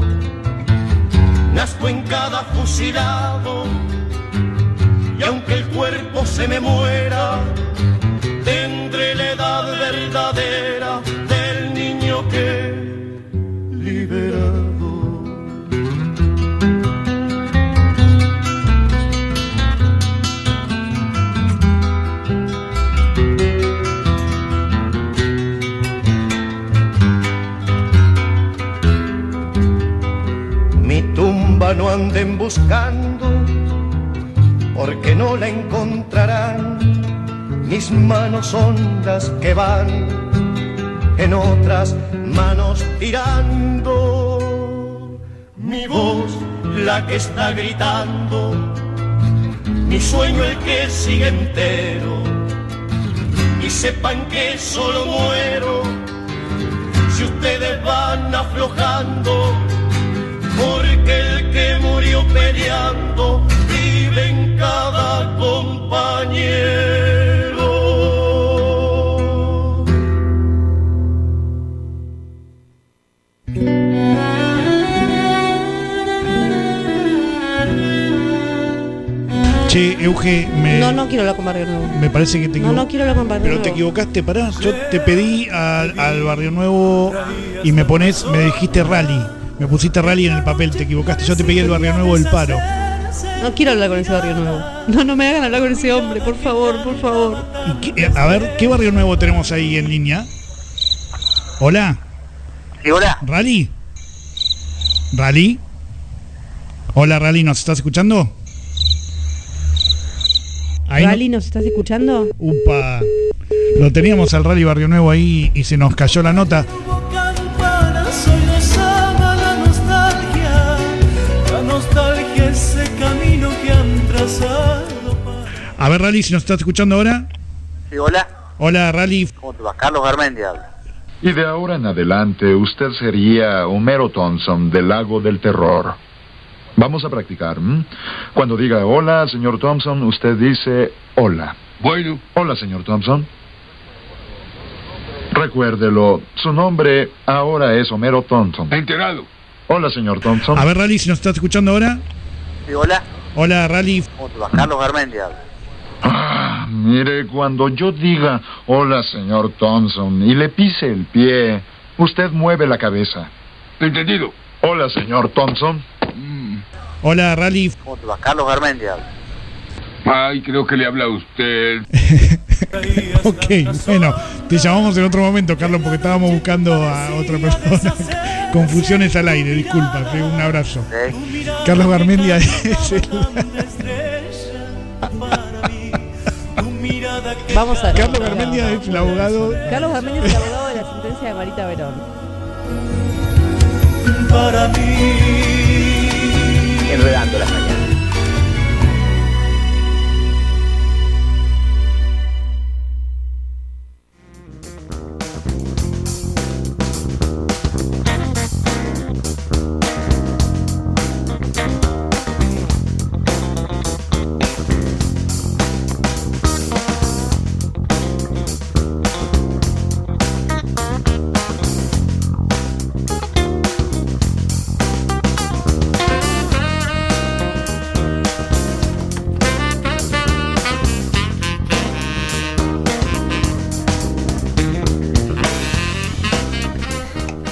Nazco en cada fusilado y aunque el cuerpo se me muera, tendré la edad verdadera no anden buscando, porque no la encontrarán. Mis manos son las que van en otras manos tirando. Mi voz la que está gritando, mi sueño el que sigue entero. Y sepan que solo muero si ustedes van aflojando porque el que murió peleando vive en cada compañero. Che, Euge, me, No, no quiero hablar con Barrio Nuevo. me parece que te No, no quiero hablar con Barrio Pero Nuevo. te equivocaste, pará. Yo te pedí al, al Barrio Nuevo y me pones, me dijiste rally. Me pusiste rally en el papel, te equivocaste. Yo te pedí el Barrio Nuevo del Paro. No quiero hablar con ese Barrio Nuevo. No, no me hagan hablar con ese hombre, por favor, por favor. ¿Qué- eh, a ver, ¿qué Barrio Nuevo tenemos ahí en línea? Hola. Sí, hola. ¿Rally? ¿Rally? Hola, Rally, ¿nos estás escuchando? Ahí no- Rally, ¿nos estás escuchando? Upa. Lo teníamos al Rally Barrio Nuevo ahí y se nos cayó la nota. A ver, Rally, si nos estás escuchando ahora. Sí, hola. Hola, Rally. ¿Cómo te va? Carlos Garmendia habla. Y de ahora en adelante usted sería Homero Thompson del Lago del Terror. Vamos a practicar. ¿m? Cuando diga hola, señor Thompson, usted dice hola. Bueno. Hola, señor Thompson. Recuérdelo, su nombre ahora es Homero Thompson. Enterado. Hola, señor Thompson. A ver, Rally, si nos estás escuchando ahora. Sí, hola. Hola, Rally. ¿Cómo te va? Carlos Garmendia habla. Ah, mire, cuando yo diga hola, señor Thompson, y le pise el pie, usted mueve la cabeza. Entendido. Hola, señor Thompson. Hola, Rally. ¿Cómo te va? Carlos Garmendia habla. Ay, creo que le habla a usted. Ok, bueno, te llamamos en otro momento, Carlos, porque estábamos buscando a otra persona. Confusiones al aire, disculpa, te- un abrazo. Carlos Garmendia es el... Vamos a Carlos Garmendia es el abogado. Carlos Garmendia es el abogado de la sentencia de Marita Verón. Para mí. Enredando las mañanas.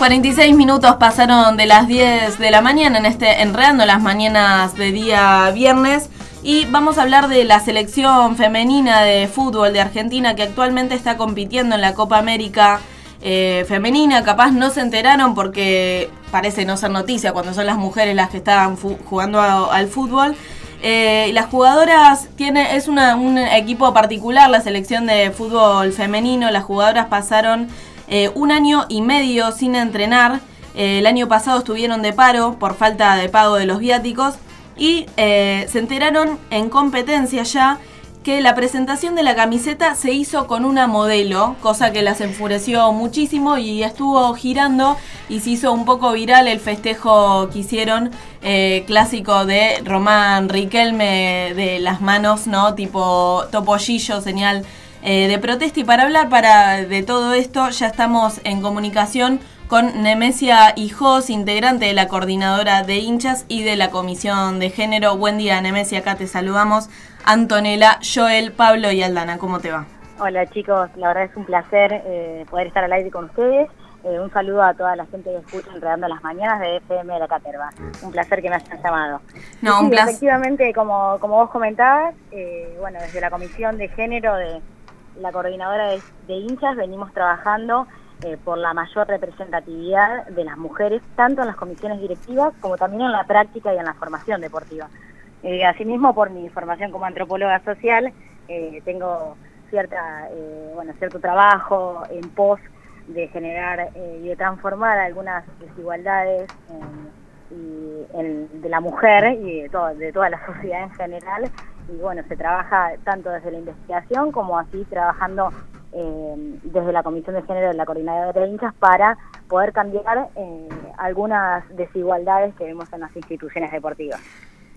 46 minutos pasaron de las 10 de la mañana en este Enredando las mañanas de día viernes y vamos a hablar de la selección femenina de fútbol de Argentina que actualmente está compitiendo en la Copa América eh, femenina. Capaz no se enteraron porque parece no ser noticia cuando son las mujeres las que están jugando al fútbol. Eh, las jugadoras tiene es una- un equipo particular, la selección de fútbol femenino. Las jugadoras pasaron eh, un año y medio sin entrenar. Eh, el año pasado estuvieron de paro por falta de pago de los viáticos y eh, se enteraron en competencia ya que la presentación de la camiseta se hizo con una modelo, cosa que las enfureció muchísimo y estuvo girando y se hizo un poco viral el festejo que hicieron clásico de Román Riquelme de las manos, ¿no? Tipo topollillo, señal eh, de protesta. Y para hablar para, de todo esto ya estamos en comunicación con Nemesia Hijos, integrante de la coordinadora de hinchas y de la comisión de género. Buen día, Nemesia, acá te saludamos. Antonella, Joel, Pablo y Aldana, ¿cómo te va? Hola chicos, la verdad es un placer eh, poder estar al aire con ustedes. Eh, un saludo a toda la gente que escucha Enredando las Mañanas de FM de la Caterva. Un placer que me hayan llamado. No, Sí, un placer. Efectivamente, como, como vos comentabas, eh, bueno, desde la Comisión de Género de la Coordinadora de, hinchas venimos trabajando eh, por la mayor representatividad de las mujeres, tanto en las comisiones directivas como también en la práctica y en la formación deportiva. Eh, asimismo, por mi formación como antropóloga social, eh, tengo cierta, bueno, cierto trabajo en pos de generar y de transformar algunas desigualdades de la mujer y de toda la sociedad en general. Y bueno, se trabaja tanto desde la investigación como así trabajando eh, desde la Comisión de Género de la Coordinadora de Hinchas para poder cambiar eh, algunas desigualdades que vemos en las instituciones deportivas.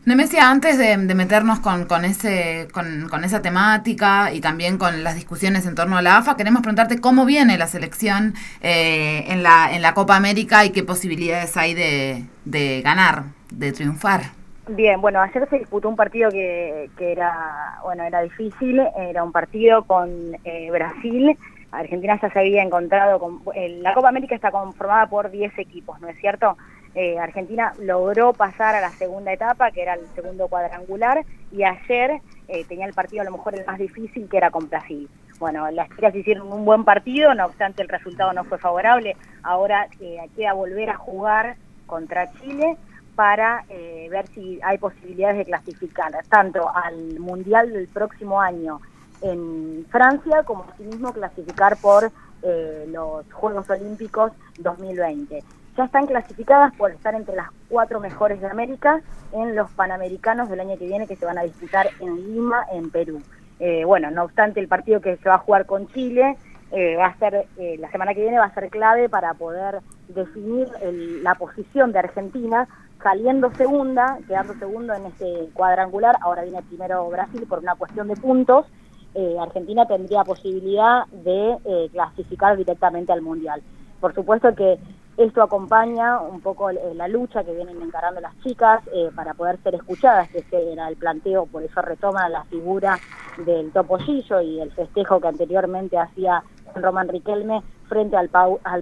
Nemesia, antes de, meternos con, con, ese, con, con esa temática y también con las discusiones en torno a la AFA, queremos preguntarte cómo viene la selección eh, en, la, en la Copa América y qué posibilidades hay de, de ganar, de triunfar. Bien, bueno, ayer se disputó un partido que, que era, bueno, era difícil, era un partido con eh, Brasil. Argentina ya se había encontrado con, eh, la Copa América está conformada por 10 equipos, ¿no es cierto? Eh, Argentina logró pasar a la segunda etapa, que era el segundo cuadrangular, y ayer eh, tenía el partido a lo mejor el más difícil, que era con Brasil. Bueno, las chicas hicieron un buen partido, no obstante el resultado no fue favorable. Ahora eh, queda volver a jugar contra Chile para eh, ver si hay posibilidades de clasificar tanto al Mundial del próximo año en Francia como asimismo clasificar por eh, los Juegos Olímpicos 2020. Ya están clasificadas por estar entre las cuatro mejores de América en los Panamericanos del año que viene que se van a disputar en Lima, en Perú. Eh, bueno, no obstante el partido que se va a jugar con Chile eh, va a ser, eh, la semana que viene va a ser clave para poder definir el- la posición de Argentina saliendo segunda, quedando segundo en este cuadrangular, ahora viene primero Brasil por una cuestión de puntos, eh, Argentina tendría posibilidad de eh, clasificar directamente al Mundial. Por supuesto que esto acompaña un poco eh, la lucha que vienen encarando las chicas para poder ser escuchadas, que ese era el planteo, por eso retoma la figura del topollillo y el festejo que anteriormente hacía Román Riquelme frente al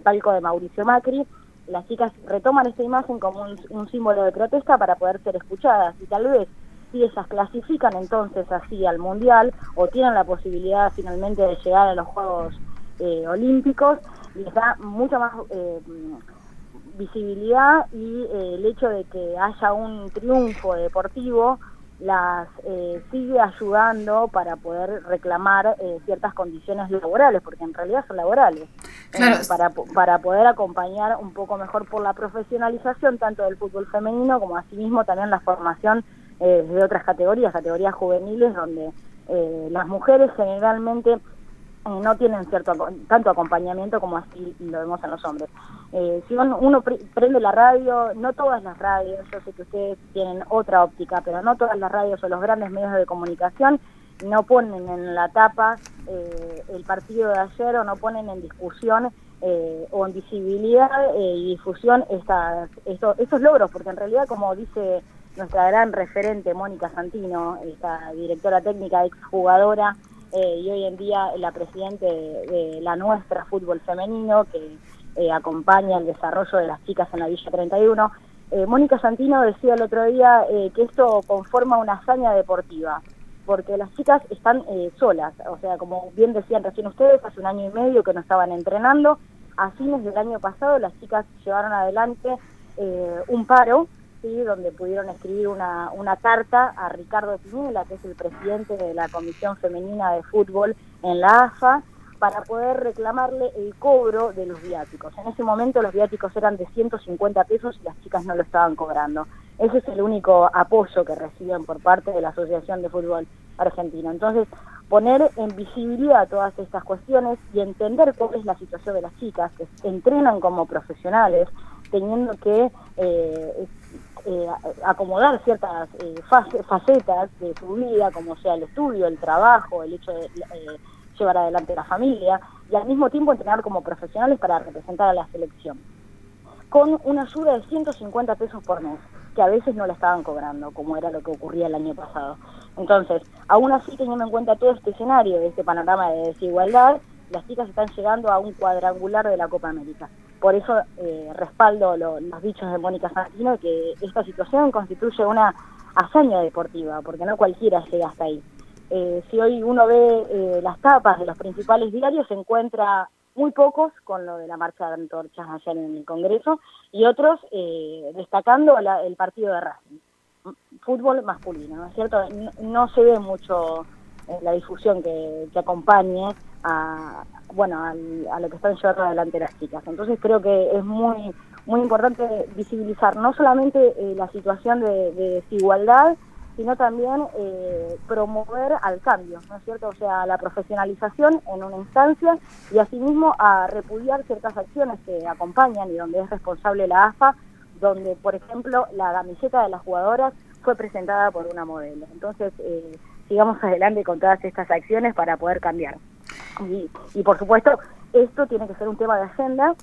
palco de Mauricio Macri. Las chicas retoman esta imagen como un, símbolo de protesta para poder ser escuchadas. Y tal vez si ellas clasifican entonces así al Mundial o tienen la posibilidad finalmente de llegar a los Juegos eh, Olímpicos, les da mucha más eh, visibilidad y eh, el hecho de que haya un triunfo deportivo las eh, sigue ayudando para poder reclamar eh, ciertas condiciones laborales, porque en realidad son laborales, Claro. Eh, para, para poder acompañar un poco mejor por la profesionalización tanto del fútbol femenino como asimismo también la formación eh, de otras categorías, categorías juveniles, donde eh, las mujeres generalmente no tienen cierto tanto acompañamiento como así lo vemos en los hombres. Eh, si uno, uno pre- prende la radio, no todas las radios, yo sé que ustedes tienen otra óptica, pero no todas las radios o los grandes medios de comunicación no ponen en la tapa eh, el partido de ayer o no ponen en discusión eh, o en visibilidad eh, y difusión estas, estos, estos logros, porque en realidad, como dice nuestra gran referente Mónica Santino, esta directora técnica, exjugadora eh, y hoy en día la presidente de, la nuestra fútbol femenino, que eh, acompaña el desarrollo de las chicas en la Villa 31. Eh, Mónica Santino decía el otro día eh, que esto conforma una hazaña deportiva, porque las chicas están eh, solas, o sea, como bien decían recién ustedes, hace un año y medio que no estaban entrenando, a fines del año pasado las chicas llevaron adelante un paro, donde pudieron escribir una, una carta a Ricardo Pinela, que es el presidente de la Comisión Femenina de Fútbol en la AFA, para poder reclamarle el cobro de los viáticos. En ese momento los viáticos eran de 150 pesos y las chicas no lo estaban cobrando. Ese es el único apoyo que reciben por parte de la Asociación de Fútbol Argentino. Entonces, poner en visibilidad todas estas cuestiones y entender cuál es la situación de las chicas que entrenan como profesionales, teniendo que eh, eh, acomodar ciertas eh, facetas de su vida, como sea el estudio, el trabajo, el hecho de eh, llevar adelante la familia, y al mismo tiempo entrenar como profesionales para representar a la selección. con una ayuda de 150 pesos por mes, que a veces no la estaban cobrando, como era lo que ocurría el año pasado. Entonces, aún así, teniendo en cuenta todo este escenario, este panorama de desigualdad, las chicas están llegando a un cuadrangular de la Copa América. Por eso eh, respaldo lo- los dichos de Mónica Santino, que esta situación constituye una hazaña deportiva, porque no cualquiera llega hasta ahí. Eh, si hoy uno ve eh, las tapas de los principales diarios, se encuentra muy pocos con lo de la marcha de antorchas ayer en el Congreso y otros destacando la- el partido de Racing. Fútbol masculino, ¿no es cierto? No, no se ve mucho la difusión que, que acompañe a, bueno, a lo que están llevando adelante las chicas. Entonces creo que es muy, muy importante visibilizar no solamente eh, la situación de, de desigualdad, sino también eh, promover al cambio, ¿no es cierto? O sea, la profesionalización en una instancia y asimismo a repudiar ciertas acciones que acompañan y donde es responsable la AFA, donde, por ejemplo, la camiseta de las jugadoras fue presentada por una modelo. Entonces, eh, sigamos adelante con todas estas acciones para poder cambiar. Y, y, por supuesto, esto tiene que ser un tema de agenda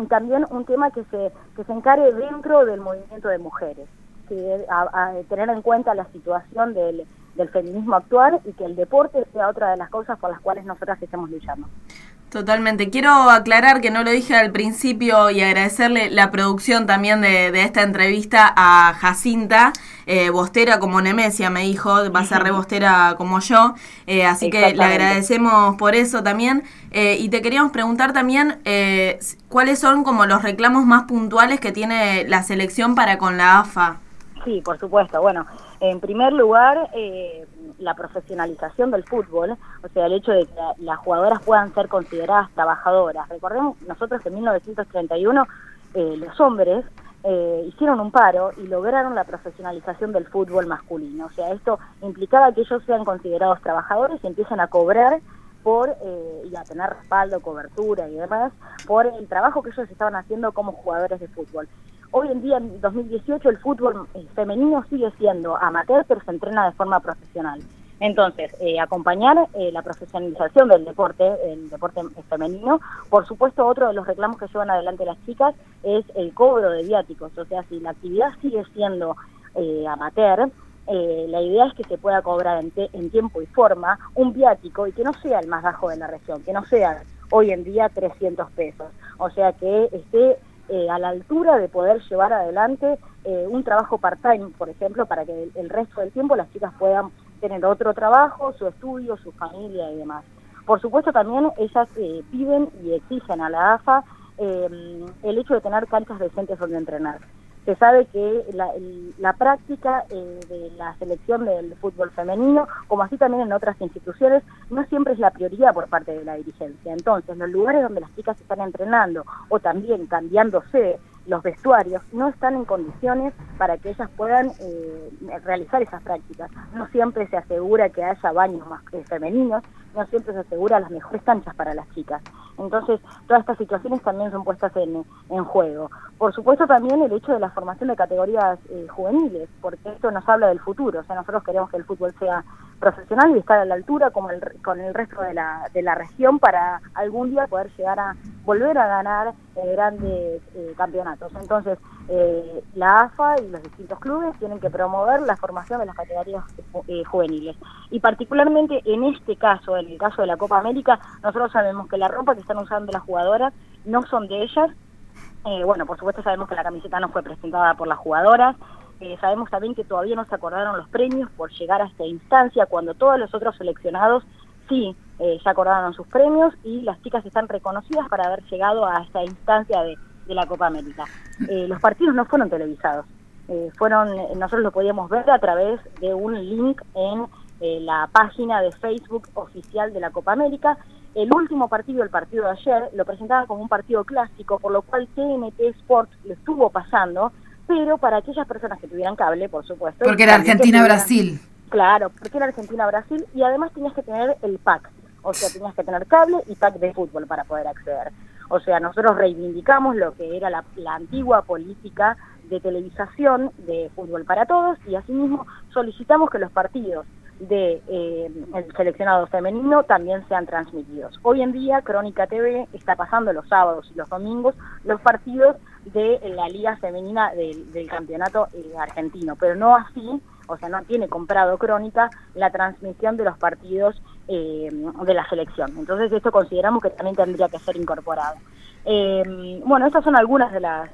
y también un tema que se, que se encare dentro del movimiento de mujeres que a, a tener en cuenta la situación del, del feminismo actual y que el deporte sea otra de las cosas por las cuales nosotras estamos luchando. Totalmente. Quiero aclarar que no lo dije al principio y agradecerle la producción también de, de esta entrevista a Jacinta, eh, bostera como Nemesia, me dijo, va a ser re bostera como yo, eh, así que le agradecemos por eso también. Eh, y te queríamos preguntar también eh, cuáles son como los reclamos más puntuales que tiene la selección para con la AFA. Sí, por supuesto. Bueno, en primer lugar, eh, la profesionalización del fútbol, o sea, el hecho de que la- las jugadoras puedan ser consideradas trabajadoras. Recordemos nosotros que en 1931 eh, los hombres eh, hicieron un paro y lograron la profesionalización del fútbol masculino. O sea, esto implicaba que ellos sean considerados trabajadores y empiecen a cobrar por eh, y a tener respaldo, cobertura y demás por el trabajo que ellos estaban haciendo como jugadores de fútbol. Hoy en día, en 2018, el fútbol eh, femenino sigue siendo amateur, pero se entrena de forma profesional. Entonces, eh, acompañar eh, la profesionalización del deporte, el deporte femenino. Por supuesto, otro de los reclamos que llevan adelante las chicas es el cobro de viáticos. O sea, si la actividad sigue siendo eh, amateur, eh, la idea es que se pueda cobrar en, te- en tiempo y forma un viático y que no sea el más bajo de la región, que no sea hoy en día 300 pesos. O sea, que esté eh, a la altura de poder llevar adelante eh, un trabajo part-time, por ejemplo, para que el, resto del tiempo las chicas puedan tener otro trabajo, su estudio, su familia y demás. Por supuesto, también ellas eh, piden y exigen a la AFA el hecho de tener canchas decentes donde entrenar. Se sabe que la, la práctica eh, de la selección del fútbol femenino, como así también en otras instituciones, no siempre es la prioridad por parte de la dirigencia. Entonces, los lugares donde las chicas están entrenando o también cambiándose los vestuarios no están en condiciones para que ellas puedan eh, realizar esas prácticas. No siempre se asegura que haya baños más eh, femeninos, no siempre se asegura las mejores canchas para las chicas. Entonces, todas estas situaciones también son puestas en, en juego. Por supuesto, también el hecho de la formación de categorías eh, juveniles, porque esto nos habla del futuro. O sea, nosotros queremos que el fútbol sea profesional y estar a la altura como el, con el resto de la, de la región para algún día poder llegar a volver a ganar eh, grandes eh, campeonatos. Entonces, eh, la AFA y los distintos clubes tienen que promover la formación de las categorías eh, juveniles. Y particularmente en este caso, en el caso de la Copa América, nosotros sabemos que la ropa que están usando las jugadoras no son de ellas. Bueno, por supuesto sabemos que la camiseta no fue presentada por las jugadoras. Eh, sabemos también que todavía no se acordaron los premios por llegar a esta instancia, cuando todos los otros seleccionados sí eh, ya acordaron sus premios y las chicas están reconocidas para haber llegado a esta instancia de, la Copa América. Eh, los partidos no fueron televisados, eh, fueron nosotros lo podíamos ver a través de un link en la página de Facebook oficial de la Copa América. El último partido, el partido de ayer, lo presentaba como un partido clásico, por lo cual TNT Sports lo estuvo pasando, pero para aquellas personas que tuvieran cable, por supuesto. Porque era Argentina-Brasil. Claro, porque era Argentina-Brasil y además tenías que tener el pack, o sea, tenías que tener cable y pack de fútbol para poder acceder. O sea, nosotros reivindicamos lo que era la, la antigua política de televisación de fútbol para todos y asimismo solicitamos que los partidos de eh, el seleccionado femenino también sean transmitidos. Hoy en día Crónica TV está pasando los sábados y los domingos los partidos de la liga femenina del, del campeonato eh, argentino, pero no así, o sea, no tiene comprado crónica la transmisión de los partidos eh, de la selección. Entonces esto consideramos que también tendría que ser incorporado. Eh, bueno, estas son algunas de las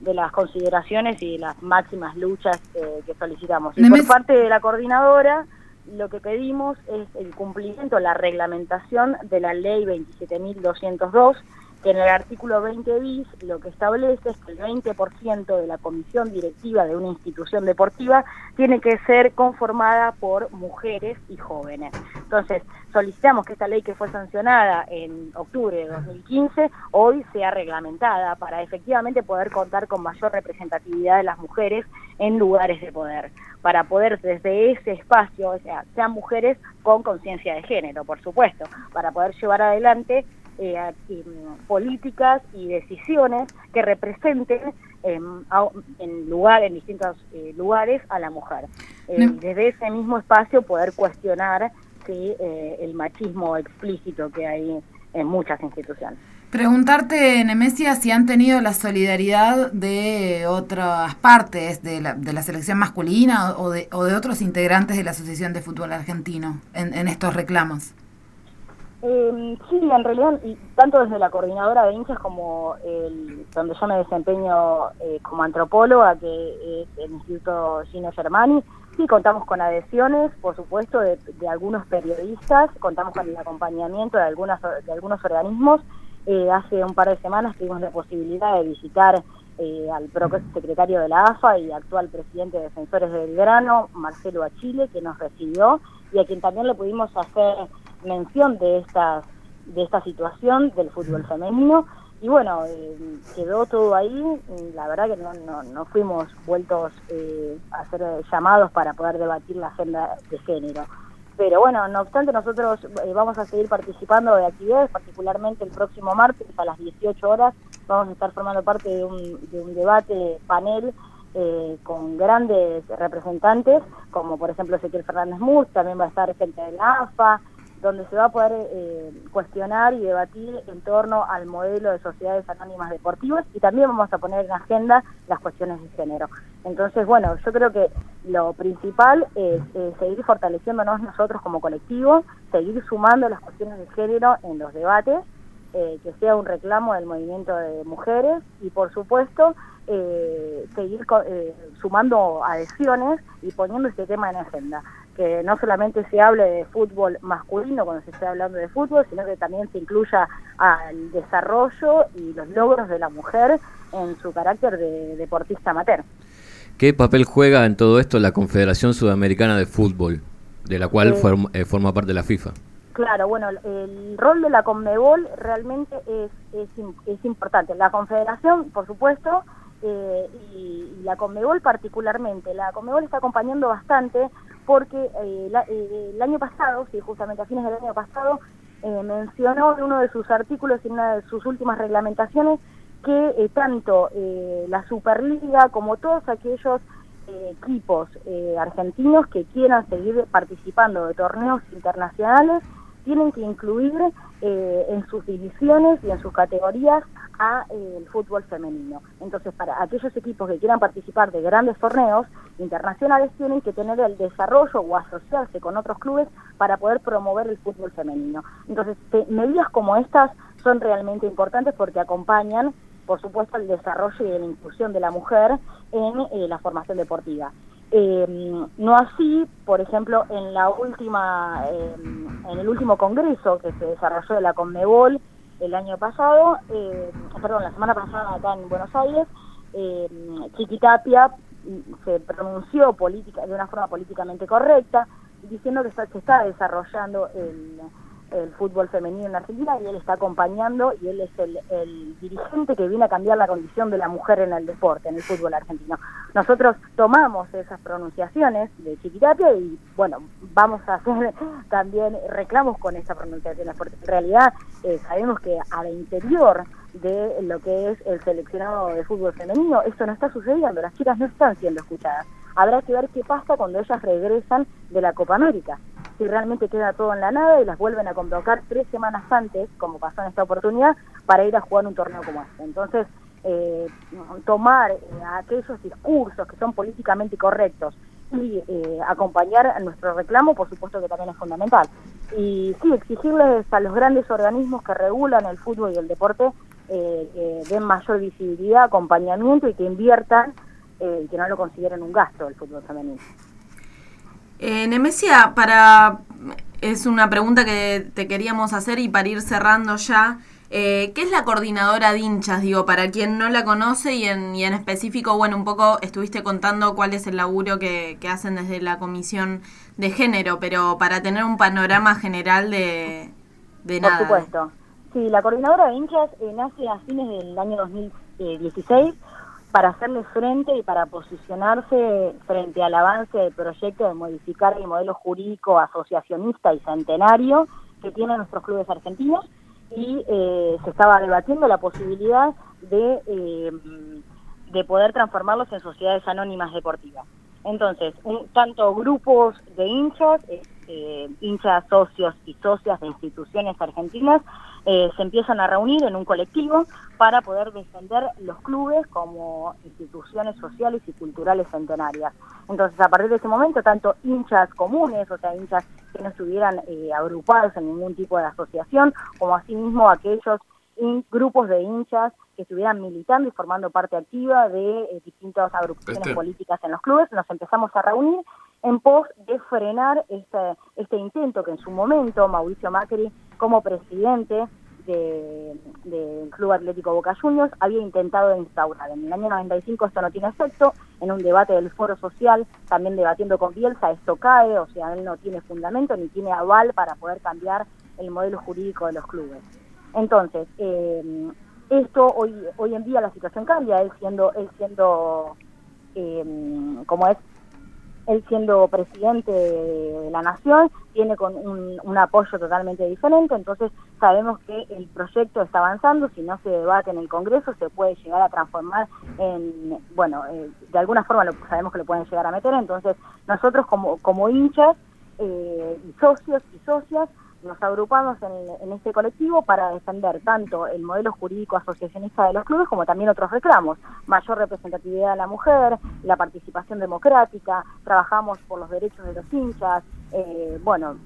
de las consideraciones y las máximas luchas eh, que solicitamos. Y por parte de la coordinadora, lo que pedimos es el cumplimiento, la reglamentación de la ley 27.202, que en el artículo 20 bis lo que establece es que el 20% de la comisión directiva de una institución deportiva tiene que ser conformada por mujeres y jóvenes. Entonces, solicitamos que esta ley que fue sancionada en octubre de 2015 hoy sea reglamentada para efectivamente poder contar con mayor representatividad de las mujeres en lugares de poder, para poder desde ese espacio, o sea, sean mujeres con conciencia de género, por supuesto, para poder llevar adelante eh, mm, políticas y decisiones que representen em, a- en lugar en distintos eh, lugares a la mujer. Eh, desde ese mismo espacio poder cuestionar sí, eh, el machismo explícito que hay en muchas instituciones. Preguntarte, Nemesia, si han tenido la solidaridad de otras partes de la, de la selección masculina o de, o de otros integrantes de la Asociación de Fútbol Argentino en, en estos reclamos. Eh, sí, en realidad, tanto desde la coordinadora de hinchas como el, donde yo me desempeño eh, como antropóloga, que es el Instituto Gino Germani, sí contamos con adhesiones, por supuesto, de, de algunos periodistas, contamos con el acompañamiento de, algunas, de algunos organismos. Eh, hace un par de semanas tuvimos la posibilidad de visitar eh, al secretario de la AFA y actual presidente de Defensores de Belgrano, Marcelo Achille, que nos recibió y a quien también le pudimos hacer mención de esta, de esta situación del fútbol femenino. Y bueno, eh, quedó todo ahí. La verdad que no, no, no fuimos vueltos eh, a eh, llamados para poder debatir la agenda de género. Pero bueno, no obstante, nosotros eh, vamos a seguir participando de actividades, particularmente el próximo martes a las 18 horas. Vamos a estar formando parte de un, de un debate panel eh, con grandes representantes, como por ejemplo Ezequiel Fernández Mus, también va a estar gente de la AFA, donde se va a poder eh, cuestionar y debatir en torno al modelo de sociedades anónimas deportivas y también vamos a poner en agenda las cuestiones de género. Entonces, bueno, yo creo que lo principal es eh, seguir fortaleciéndonos nosotros como colectivo, seguir sumando las cuestiones de género en los debates, eh, que sea un reclamo del movimiento de mujeres y, por supuesto, eh, seguir sumando adhesiones y poniendo este tema en agenda. Que no solamente se hable de fútbol masculino cuando se esté hablando de fútbol, sino que también se incluya al desarrollo y los logros de la mujer en su carácter de deportista amateur. ¿Qué papel juega en todo esto la Confederación Sudamericana de Fútbol, de la cual Eh, form- eh, forma parte la FIFA? Claro, bueno, el rol de la Conmebol realmente es, es importante. La Confederación, por supuesto, eh, y, y la Conmebol particularmente. La Conmebol está acompañando bastante porque eh, la- eh, el año pasado, sí, justamente a fines del año pasado, eh, mencionó en uno de sus artículos y en una de sus últimas reglamentaciones que eh, tanto la Superliga como todos aquellos equipos argentinos que quieran seguir participando de torneos internacionales tienen que incluir eh, en sus divisiones y en sus categorías a eh, el fútbol femenino. Entonces, para aquellos equipos que quieran participar de grandes torneos internacionales tienen que tener el desarrollo o asociarse con otros clubes para poder promover el fútbol femenino. Entonces, medidas como estas son realmente importantes porque acompañan por supuesto, el desarrollo y la inclusión de la mujer en eh, la formación deportiva. Eh, no así, por ejemplo, en la última, eh, en el último congreso que se desarrolló de la Conmebol el año pasado, eh, perdón, la semana pasada acá en Buenos Aires, Chiquitapia mm, se pronunció política, de una forma políticamente correcta, diciendo que se está desarrollando el, el fútbol femenino en Argentina y él está acompañando y él es el, dirigente que viene a cambiar la condición de la mujer en el deporte, en el fútbol argentino. Nosotros tomamos esas pronunciaciones de Chiquitapia y bueno, vamos a hacer también reclamos con esas pronunciaciones, porque en realidad eh, sabemos que al interior de lo que es el seleccionado de fútbol femenino, esto no está sucediendo, las chicas no están siendo escuchadas. Habrá que ver qué pasa cuando ellas regresan de la Copa América si realmente queda todo en la nada y las vuelven a convocar tres semanas antes, como pasó en esta oportunidad, para ir a jugar un torneo como este. Entonces, eh, tomar eh, aquellos discursos que son políticamente correctos y eh, acompañar nuestro reclamo, por supuesto que también es fundamental. Y sí, exigirles a los grandes organismos que regulan el fútbol y el deporte eh, que den mayor visibilidad, acompañamiento y que inviertan, eh, que no lo consideren un gasto el fútbol femenino. Eh, Nemesia, para es una pregunta que te queríamos hacer y para ir cerrando ya. Eh, ¿Qué es la coordinadora de hinchas? Digo, para quien no la conoce y en, y en específico, bueno, un poco estuviste contando cuál es el laburo que, que hacen desde la comisión de género, pero para tener un panorama general de, de Por nada. supuesto. Sí, la coordinadora de hinchas eh, nace a fines del año 2016 para hacerle frente y para posicionarse frente al avance del proyecto de modificar el modelo jurídico asociacionista y centenario que tienen nuestros clubes argentinos y eh, se estaba debatiendo la posibilidad de, eh, de poder transformarlos en sociedades anónimas deportivas. Entonces, un- tanto grupos de hinchas, eh, eh, hinchas socios y socias de instituciones argentinas, eh, se empiezan a reunir en un colectivo para poder defender los clubes como instituciones sociales y culturales centenarias. Entonces, a partir de ese momento, tanto hinchas comunes, o sea, hinchas que no estuvieran eh, agrupados en ningún tipo de asociación, como asimismo aquellos grupos de hinchas que estuvieran militando y formando parte activa de eh, distintas agrupaciones Este. políticas en los clubes, nos empezamos a reunir en pos de frenar este, este intento que en su momento Mauricio Macri, como presidente de- del Club Atlético Boca Juniors, había intentado instaurar. En el año 95 esto no tiene efecto, en un debate del Foro Social, también debatiendo con Bielsa, esto cae, o sea, él no tiene fundamento ni tiene aval para poder cambiar el modelo jurídico de los clubes. Entonces, eh, esto hoy hoy en día la situación cambia, él siendo él siendo eh, como es él siendo presidente de la nación tiene con un, apoyo totalmente diferente, entonces sabemos que el proyecto está avanzando, si no se debate en el Congreso se puede llegar a transformar en, bueno, eh, de alguna forma lo, sabemos que lo pueden llegar a meter, entonces nosotros como, como hinchas eh, socios y socias nos agrupamos en, este colectivo para defender tanto el modelo jurídico asociacionista de los clubes como también otros reclamos, mayor representatividad de la mujer, la participación democrática, trabajamos por los derechos de los hinchas, eh, bueno,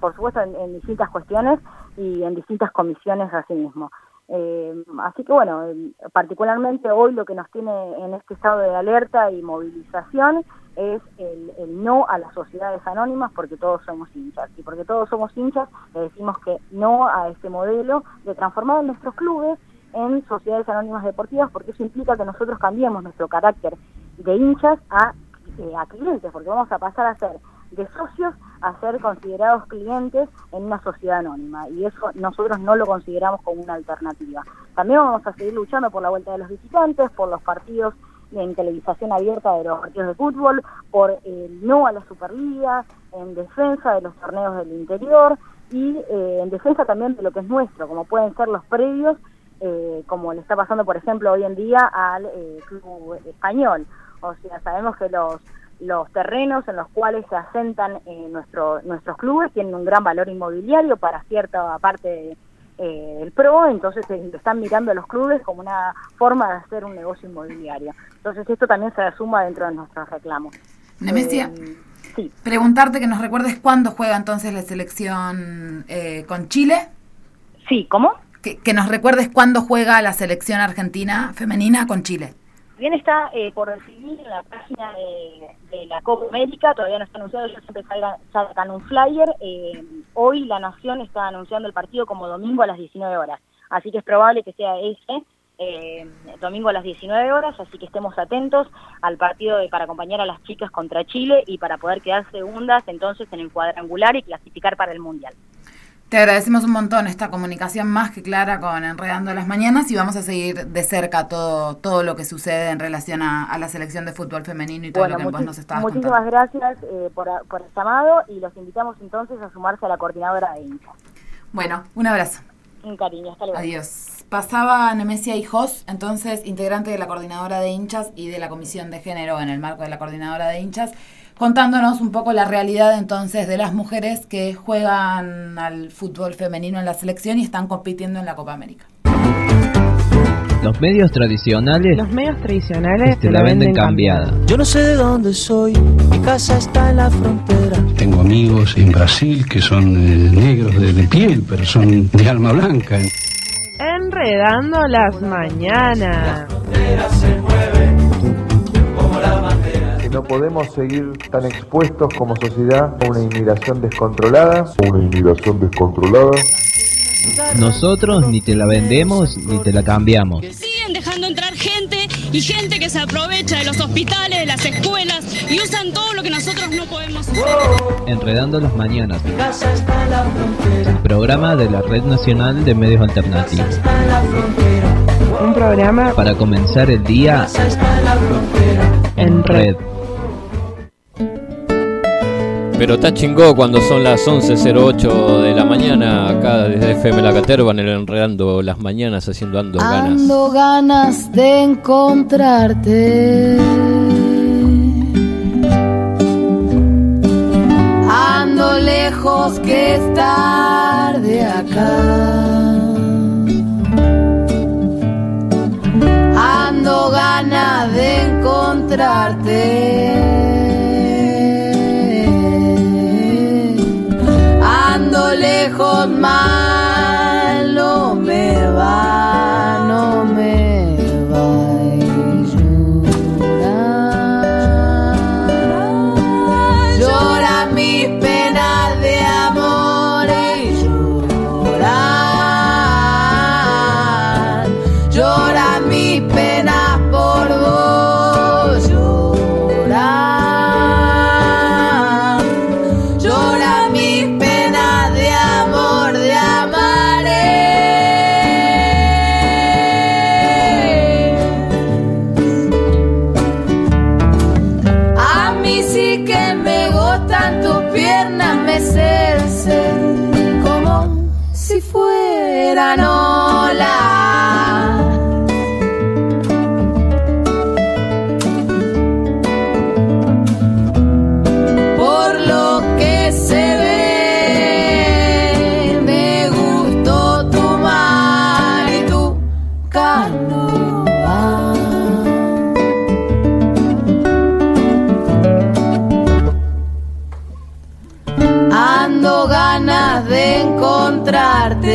por supuesto en, en distintas cuestiones y en distintas comisiones asimismo. Eh, así que bueno, eh, particularmente hoy lo que nos tiene en este estado de alerta y movilización es el, el no a las sociedades anónimas porque todos somos hinchas. Y porque todos somos hinchas le decimos que no a este modelo de transformar nuestros clubes en sociedades anónimas deportivas porque eso implica que nosotros cambiemos nuestro carácter de hinchas a, eh, a clientes porque vamos a pasar a ser de socios a ser considerados clientes en una sociedad anónima y eso nosotros no lo consideramos como una alternativa. También vamos a seguir luchando por la vuelta de los visitantes, por los partidos en televisación abierta de los partidos de fútbol, por el no a la Superliga, en defensa de los torneos del interior y eh, en defensa también de lo que es nuestro, como pueden ser los predios, eh, como le está pasando, por ejemplo, hoy en día al eh, club español. O sea, sabemos que los los terrenos en los cuales se asentan eh, nuestro, nuestros clubes tienen un gran valor inmobiliario para cierta parte de, eh, del PRO, entonces eh, están mirando a los clubes como una forma de hacer un negocio inmobiliario. Entonces esto también se suma dentro de nuestros reclamos. Nemesia, Eh, sí. preguntarte que nos recuerdes cuándo juega entonces la selección eh, con Chile. Sí, ¿cómo? Que, que nos recuerdes cuándo juega la selección argentina femenina con Chile. Bien está eh, por recibir en la página de, la Copa América, todavía no está anunciado, ellos siempre salgan, sacan un flyer. eh, hoy la Nación está anunciando el partido como domingo a las 19 horas, así que es probable que sea ese, eh, domingo a las 19 horas, así que estemos atentos al partido de- para acompañar a las chicas contra Chile y para poder quedar segundas entonces en el cuadrangular y clasificar para el Mundial. Te agradecemos un montón esta comunicación más que clara con Enredando las Mañanas y vamos a seguir de cerca todo, todo lo que sucede en relación a, a la selección de fútbol femenino y todo lo que vos nos estabas muchísimas contando. gracias eh, por, por el llamado y los invitamos entonces a sumarse a la coordinadora de hinchas. Bueno, un abrazo. Un cariño, hasta luego. Adiós. Pasaba Nemesia Hijos, entonces integrante de la coordinadora de hinchas y de la comisión de género en el marco de la coordinadora de hinchas, contándonos un poco la realidad entonces de las mujeres que juegan al fútbol femenino en la selección y están compitiendo en la Copa América. Los medios tradicionales Los medios tradicionales te la venden cambiada. Yo no sé de dónde soy, mi casa está en la frontera. Tengo amigos en Brasil que son eh, negros de, de piel, pero son de alma blanca. Enredando las mañanas. Que no podemos seguir tan expuestos como sociedad a una inmigración descontrolada. Una inmigración descontrolada. Nosotros ni te la vendemos ni te la cambiamos. Siguen dejando entrar gente y gente que se aprovecha de los hospitales, de las escuelas y usan todo lo que nosotros no podemos usar. Enredando las mañanas. El programa de la Red Nacional de Medios Alternativos. Un programa Para comenzar el día en red. Pero está chingó cuando son las 11.08 de la mañana, acá desde FM La Caterva, en el Enredando las Mañanas, haciendo Ando Ganas. Ando ganas de encontrarte. Ando lejos que estar de acá. Ando ganas de encontrarte. Lejos mal, encontrarte.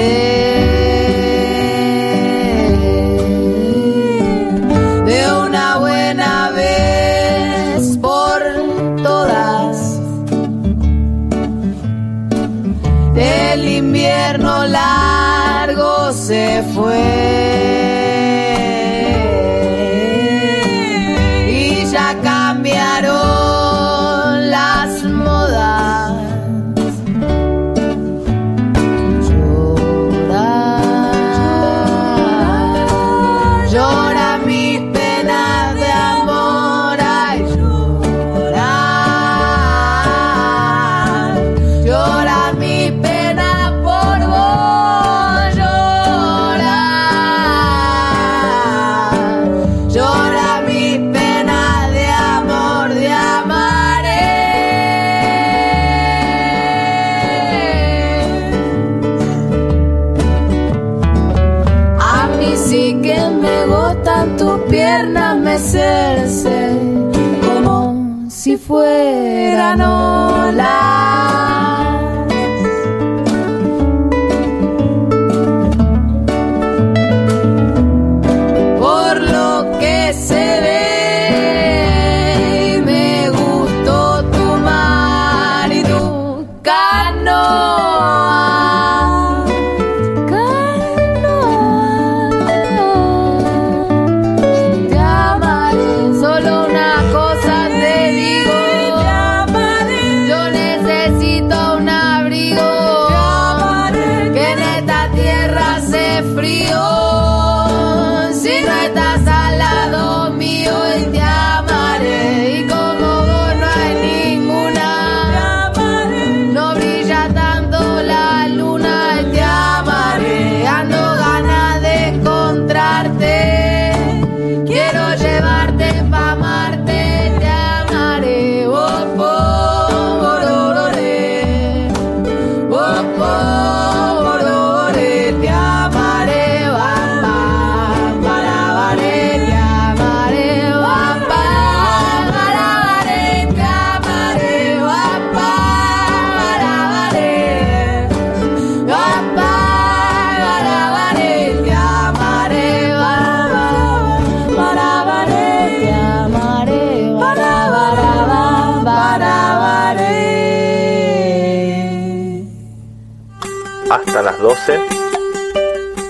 Las 12.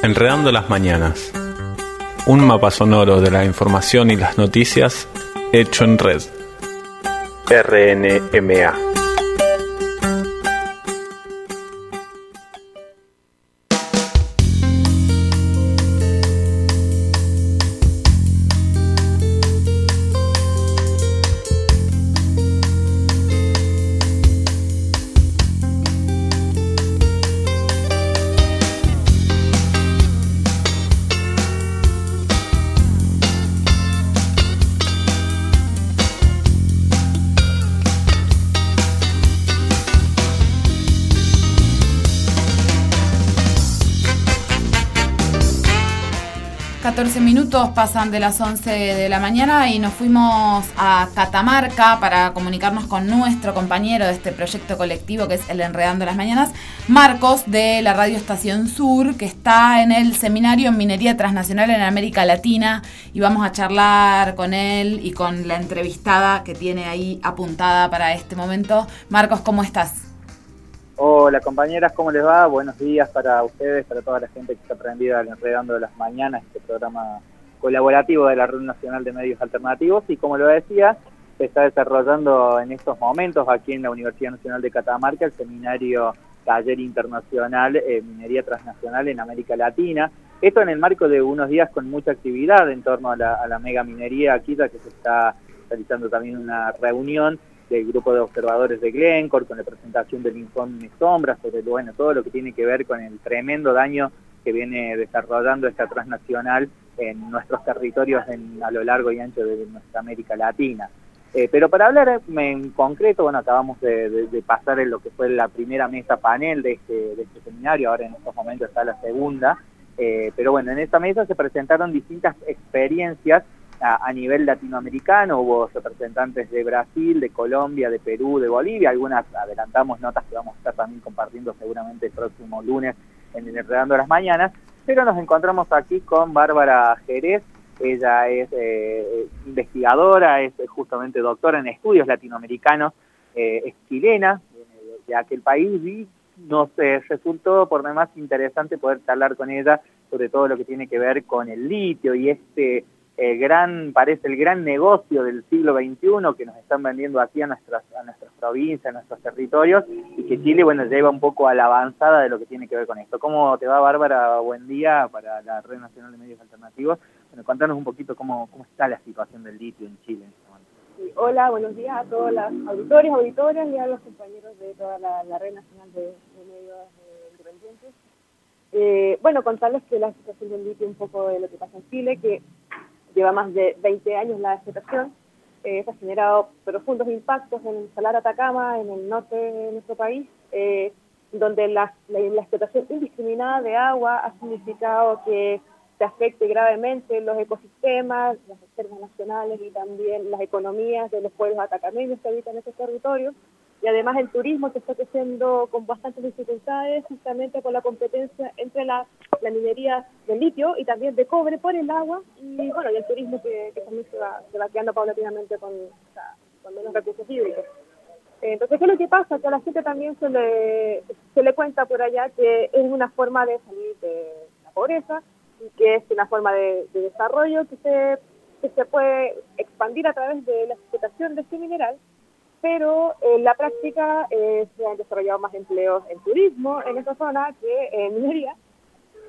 Enredando las mañanas. Un mapa sonoro de la información y las noticias hecho en red. RNMA. Las 11 de la mañana y nos fuimos a Catamarca para comunicarnos con nuestro compañero de este proyecto colectivo que es el Enredando las Mañanas, Marcos de la Radio Estación Sur, que está en el seminario en minería transnacional en América Latina y vamos a charlar con él y con la entrevistada que tiene ahí apuntada para este momento. Marcos, ¿cómo estás? Hola compañeras, ¿cómo les va? Buenos días para ustedes, para toda la gente que está prendida al Enredando de las Mañanas, este programa colaborativo de la Red Nacional de Medios Alternativos. Y como lo decía, se está desarrollando en estos momentos aquí en la Universidad Nacional de Catamarca el seminario Taller Internacional Minería Transnacional en América Latina. Esto en el marco de unos días con mucha actividad en torno a la, a mega minería aquí, ya que se está realizando también una reunión del grupo de observadores de Glencore, con la presentación del informe Sombra sobre bueno, todo lo que tiene que ver con el tremendo daño que viene desarrollando esta transnacional en nuestros territorios a lo largo y ancho de nuestra América Latina. Eh, pero para hablar en concreto, bueno, acabamos de, pasar en lo que fue la primera mesa panel de este, de este seminario, ahora en estos momentos está la segunda, eh, pero bueno, en esta mesa se presentaron distintas experiencias a, nivel latinoamericano, hubo representantes de Brasil, de Colombia, de Perú, de Bolivia, algunas adelantamos notas que vamos a estar también compartiendo seguramente el próximo lunes en el Enredando las Mañanas, pero nos encontramos aquí con Bárbara Jerez, ella es eh, investigadora, es justamente doctora en estudios latinoamericanos, eh, es chilena de, aquel país y nos eh, resultó por demás interesante poder hablar con ella sobre todo lo que tiene que ver con el litio y este el gran, parece el gran negocio del siglo XXI que nos están vendiendo aquí a nuestras, a nuestras provincias, a nuestros territorios, y que Chile, bueno, lleva un poco a la avanzada de lo que tiene que ver con esto. ¿Cómo te va, Bárbara? Buen día para la Red Nacional de Medios Alternativos. Bueno, contanos un poquito cómo, cómo está la situación del litio en Chile en este momento. Sí, hola, buenos días a todos los auditores, auditoras y a los compañeros de toda la, Red Nacional de, Medios eh, Independientes. Eh, bueno, contarles que la situación del litio un poco de lo que pasa en Chile, que lleva más de 20 años la explotación. Eh, ha generado profundos impactos en Salar Atacama, en el norte de nuestro país, eh, donde la, la, explotación indiscriminada de agua ha significado que se afecte gravemente los ecosistemas, las reservas nacionales y también las economías de los pueblos atacameños que habitan esos territorios y además el turismo que está creciendo con bastantes dificultades justamente por la competencia entre la, minería de litio y también de cobre por el agua y bueno y el turismo que, también se va, se va quedando paulatinamente con, con menos recursos hídricos. Entonces, ¿qué es lo que pasa? Que a la gente también se le, se le cuenta por allá que es una forma de salir de la pobreza y que es una forma de, desarrollo que se, que se puede expandir a través de la explotación de este mineral pero en la práctica eh, se han desarrollado más empleos en turismo en esa zona que en minería.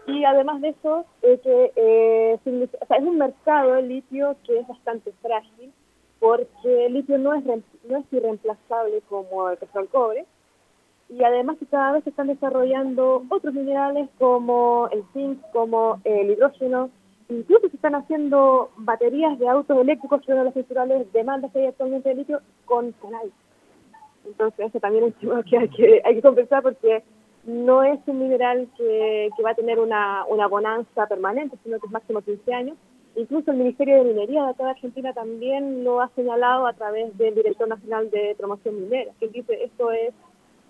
Y además de eso, que, eh, es un mercado de litio que es bastante frágil, porque el litio no es, no es irreemplazable como el petróleo cobre. Y además que cada vez se están desarrollando otros minerales como el zinc, como el hidrógeno, Incluso se están haciendo baterías de autos eléctricos, que de las principales demandas que hay actualmente de litio, con canal. Entonces, eso también es un que hay que, hay que compensar porque no es un mineral que, que va a tener una, una bonanza permanente, sino que es máximo 15 años. Incluso el Ministerio de Minería de toda Argentina también lo ha señalado a través del Director Nacional de Promoción Minera, que dice esto es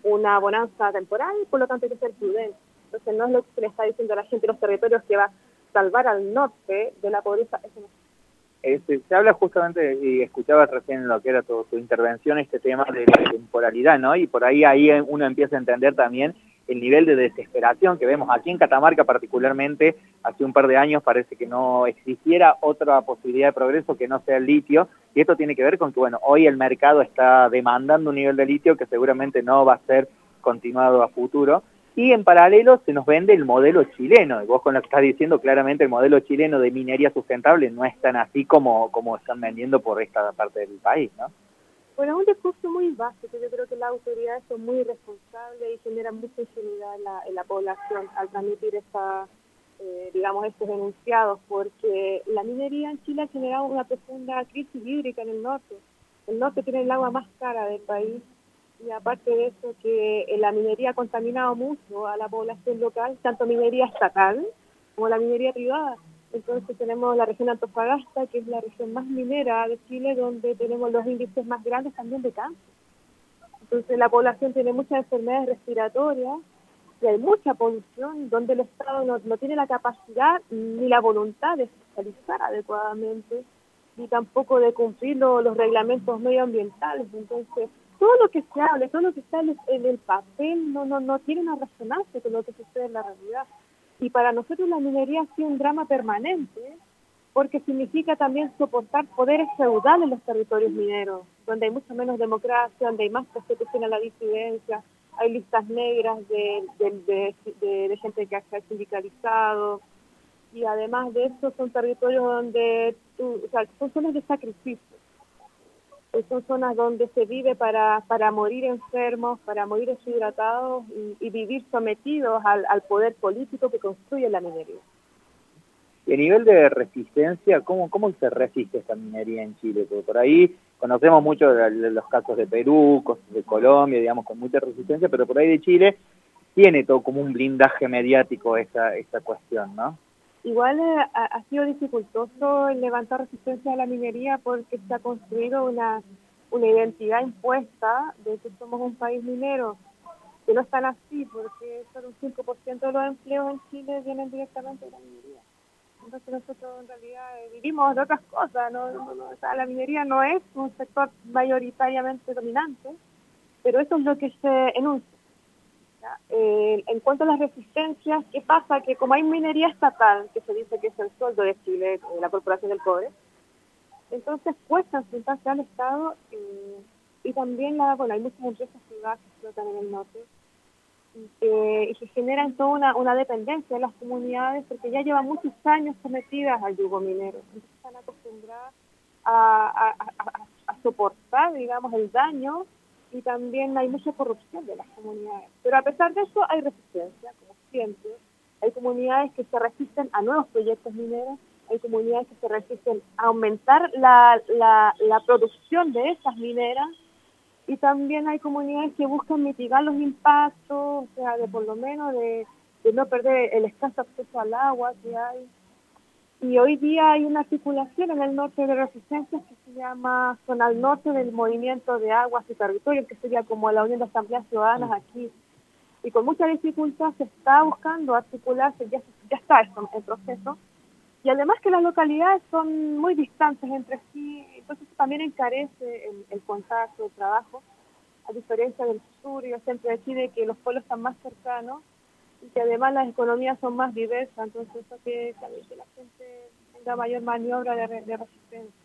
una bonanza temporal, por lo tanto hay que ser prudente. Entonces no es lo que le está diciendo a la gente en los territorios que va salvar al norte de la pobreza. Este, se habla justamente, y escuchaba recién lo que era tu, intervención, este tema de la temporalidad, ¿no? Y por ahí ahí uno empieza a entender también el nivel de desesperación que vemos aquí en Catamarca particularmente, hace un par de años parece que no existiera otra posibilidad de progreso que no sea el litio, y esto tiene que ver con que, bueno, hoy el mercado está demandando un nivel de litio que seguramente no va a ser continuado a futuro, y en paralelo se nos vende el modelo chileno, y vos con lo que estás diciendo claramente el modelo chileno de minería sustentable no es tan así como, como están vendiendo por esta parte del país, ¿no? Bueno, es un discurso muy básico. Yo creo que las autoridades son muy responsables y generan mucha inseguridad en la, en la población al transmitir esta, eh, digamos, estos enunciados, porque la minería en Chile ha generado una profunda crisis hídrica en el norte. El norte tiene el agua más cara del país y aparte de eso que la minería ha contaminado mucho a la población local, tanto minería estatal como la minería privada. Entonces tenemos la región Antofagasta, que es la región más minera de Chile, donde tenemos los índices más grandes también de cáncer. Entonces la población tiene muchas enfermedades respiratorias y hay mucha polución, donde el Estado no, no tiene la capacidad ni la voluntad de fiscalizar adecuadamente, ni tampoco de cumplir lo- los reglamentos medioambientales. Entonces, todo lo que se hable, todo lo que está en el, papel, no, no, no tiene una resonancia con lo que sucede en la realidad. Y para nosotros la minería ha sido un drama permanente, porque significa también soportar poderes feudales en los territorios mineros, donde hay mucho menos democracia, donde hay más persecución a la disidencia, hay listas negras de gente que se ha sindicalizado, y además de eso son territorios donde, tú- o sea, son zonas de sacrificio. Son zonas donde se vive para, para morir enfermos, para morir deshidratados y, vivir sometidos al, al poder político que construye la minería. Y a nivel de resistencia, ¿cómo, ¿cómo se resiste esta minería en Chile? Porque por ahí conocemos mucho los casos de Perú, de Colombia, digamos, con mucha resistencia, pero por ahí de Chile tiene todo como un blindaje mediático esta, esta cuestión, ¿no? Igual eh, ha, sido dificultoso levantar resistencia a la minería porque se ha construido una, una identidad impuesta de que somos un país minero, que no es tan así, porque solo un 5% de los empleos en Chile vienen directamente de la minería. Entonces nosotros en realidad eh, vivimos de otras cosas, no- o sea, la minería no es un sector mayoritariamente dominante, pero eso es lo que se enuncia. Eh, en cuanto a las resistencias, ¿qué pasa? Que como hay minería estatal, que se dice que es el sueldo de Chile, eh, la Corporación del Cobre, entonces cuesta enfrentarse al Estado eh, y también la, bueno, hay muchas empresas privadas que explotan en el norte eh, y que generan toda una, dependencia de las comunidades porque ya llevan muchos años sometidas al yugo minero. Entonces están acostumbradas a- a soportar, digamos, el daño y también hay mucha corrupción de las comunidades. Pero a pesar de eso hay resistencia, como siempre. Hay comunidades que se resisten a nuevos proyectos mineros, hay comunidades que se resisten a aumentar la, la, producción de esas mineras y también hay comunidades que buscan mitigar los impactos, o sea, de por lo menos de, de no perder el escaso acceso al agua que hay. Y hoy día hay una articulación en el norte de resistencias que se llama Zona al Norte del Movimiento de Aguas y Territorios, que sería como la Unión de Asambleas Ciudadanas aquí. Y con mucha dificultad se está buscando articularse, ya, ya está esto en proceso. Y además que las localidades son muy distantes entre sí, entonces también encarece el, el contacto, el trabajo, a diferencia del sur y del centro de Chile, que los pueblos están más cercanos y que además las economías son más diversas, entonces eso que, que la gente tenga mayor maniobra de, de resistencia.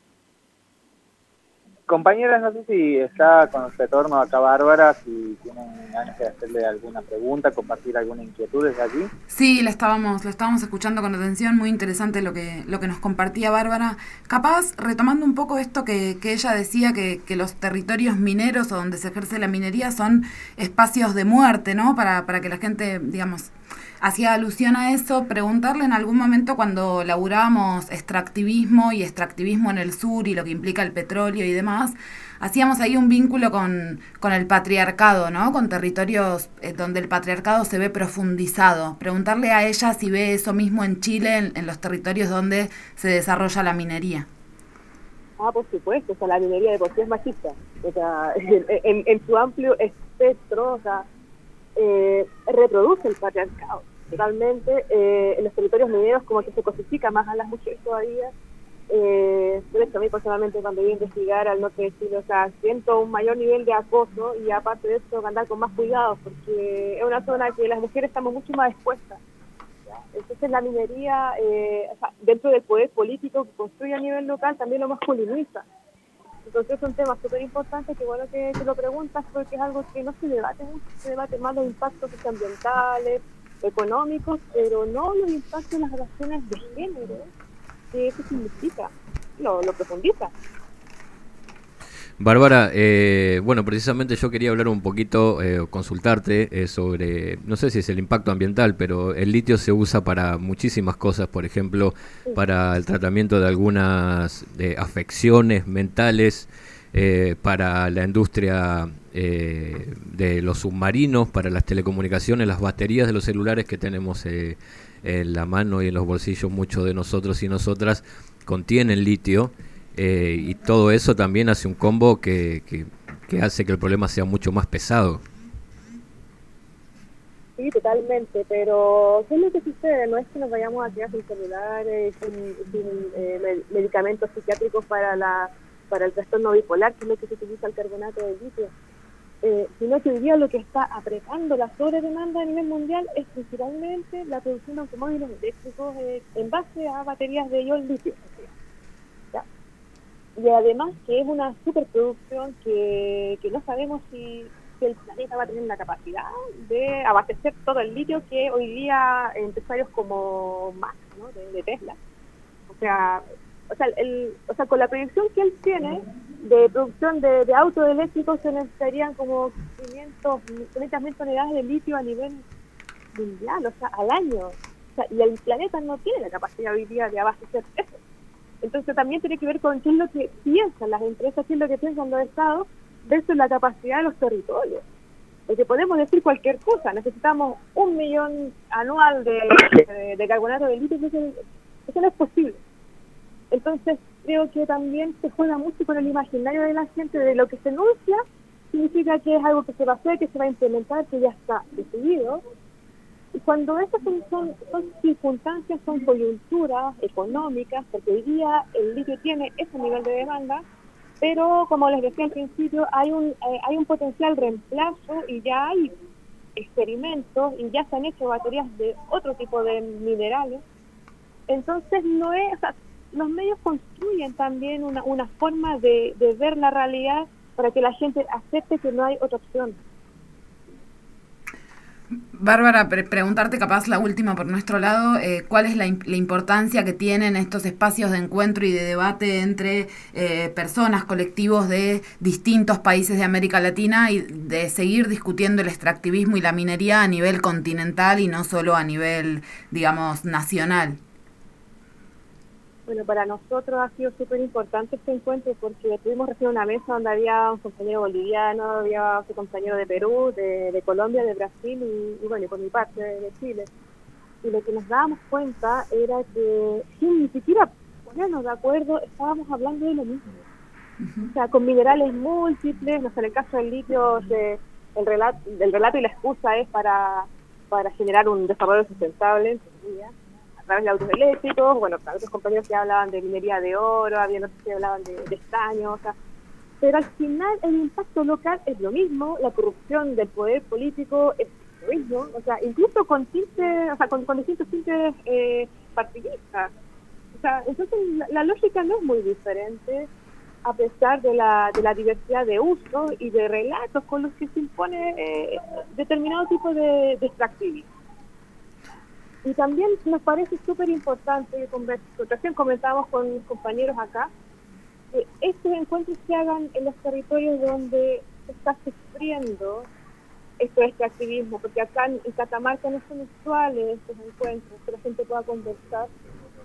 Compañeras, no sé si está con el retorno acá Bárbara, si tienen ganas de hacerle alguna pregunta, compartir alguna inquietud desde allí. Sí, la estábamos, lo estábamos escuchando con atención, muy interesante lo que, lo que nos compartía Bárbara. Capaz, retomando un poco esto que, que ella decía, que, que los territorios mineros o donde se ejerce la minería son espacios de muerte, ¿no? Para, para que la gente, digamos, hacía alusión a eso, preguntarle en algún momento cuando laburábamos extractivismo y extractivismo en el sur y lo que implica el petróleo y demás, hacíamos ahí un vínculo con, con el patriarcado, ¿no? Con territorios eh, donde el patriarcado se ve profundizado. Preguntarle a ella si ve eso mismo en Chile, en, en los territorios donde se desarrolla la minería. Ah, por supuesto, o sea, la minería de por sí es machista. O sea, en, en- en su amplio espectro, o sea, eh, reproduce el patriarcado totalmente. Eh, en los territorios mineros como que se cosifica más a las mujeres todavía. Eh, de hecho, a mí personalmente cuando voy a investigar al norte de Chile, o sea, siento un mayor nivel de acoso y aparte de eso andar con más cuidado porque es una zona que las mujeres estamos mucho más expuestas. Entonces la minería, eh, o sea, dentro del poder político que construye a nivel local, también lo masculiniza. Entonces es un tema súper importante que bueno que, que lo preguntas porque es algo que no se debate mucho, se debate más los impactos ambientales, económicos, pero no los impactos en las relaciones de género, que eso significa, lo, lo profundiza. Bárbara, eh, bueno, precisamente yo quería hablar un poquito, eh, consultarte eh, sobre, no sé si es el impacto ambiental, pero el litio se usa para muchísimas cosas, por ejemplo, para el tratamiento de algunas eh, afecciones mentales, eh, para la industria eh, de los submarinos, para las telecomunicaciones, las baterías de los celulares que tenemos eh, en la mano y en los bolsillos, muchos de nosotros y nosotras contienen litio. Eh, y todo eso también hace un combo que, que, hace que el problema sea mucho más pesado. Sí, totalmente, pero ¿qué es lo que sucede? No es que nos vayamos a quedar sin celulares, sin, eh, med- medicamentos psiquiátricos para la para el trastorno bipolar, que es lo que se utiliza el carbonato de litio, eh, sino que hoy día lo que está apretando la sobredemanda a nivel mundial es principalmente la producción de automóviles eléctricos eh, en base a baterías de ion litio. Y además que es una superproducción que, que no sabemos si, el planeta va a tener la capacidad de abastecer todo el litio que hoy día empresarios como Max, ¿no? de, de Tesla. O sea, o sea, el, o sea, con la proyección que él tiene de producción de, de autos eléctricos se necesitarían como 500, 500 mil toneladas de litio a nivel mundial, o sea, al año. O sea, y el planeta no tiene la capacidad hoy día de abastecer eso. Entonces también tiene que ver con qué es lo que piensan las empresas, qué es lo que piensan los estados versus la capacidad de los territorios. Porque podemos decir cualquier cosa, necesitamos un millón anual de, de, de carbonato de litio, eso, eso no es posible. Entonces creo que también se juega mucho con el imaginario de la gente de lo que se anuncia, significa que es algo que se va a hacer, que se va a implementar, que ya está decidido. Cuando esas son, son, son circunstancias, son coyunturas económicas, porque hoy día el litio tiene ese nivel de demanda, pero como les decía al principio, hay un, eh, hay un potencial reemplazo y ya hay experimentos y ya se han hecho baterías de otro tipo de minerales. Entonces no es, o sea, los medios construyen también una, una forma de ver la realidad para que la gente acepte que no hay otra opción. Bárbara, pre- preguntarte capaz la última por nuestro lado, eh, ¿cuál es la, la importancia que tienen estos espacios de encuentro y de debate entre eh, personas, colectivos de distintos países de América Latina y de seguir discutiendo el extractivismo y la minería a nivel continental y no solo a nivel, digamos, nacional? Bueno, para nosotros ha sido súper importante este encuentro porque tuvimos recién una mesa donde había un compañero boliviano, había otro compañero de Perú, de, de Colombia, de Brasil y, y bueno, y por mi parte de, Chile. Y lo que nos dábamos cuenta era que sin ni siquiera ponernos de acuerdo estábamos hablando de lo mismo. O sea, con minerales múltiples, no sé, en el caso del litio, se- el, relato, el relato y la excusa es para, para generar un desarrollo sustentable, entre comillas, a través de autos eléctricos, bueno, otros compañeros que hablaban de minería de oro, había otros que hablaban de, de estaño, o sea, pero al final el impacto local es lo mismo, la corrupción del poder político es lo mismo, o sea, incluso con tintes, o sea, con, con distintos tintes eh, partidistas. O sea, entonces la, la lógica no es muy diferente a pesar de la, de la diversidad de usos y de relatos con los que se impone eh, determinado tipo de, de extractivismo. Y también nos parece súper importante, recién comentábamos con mis compañeros acá, que estos encuentros se hagan en los territorios donde se está sufriendo esto de extractivismo, porque acá en Catamarca no son usuales estos encuentros, que la gente pueda conversar,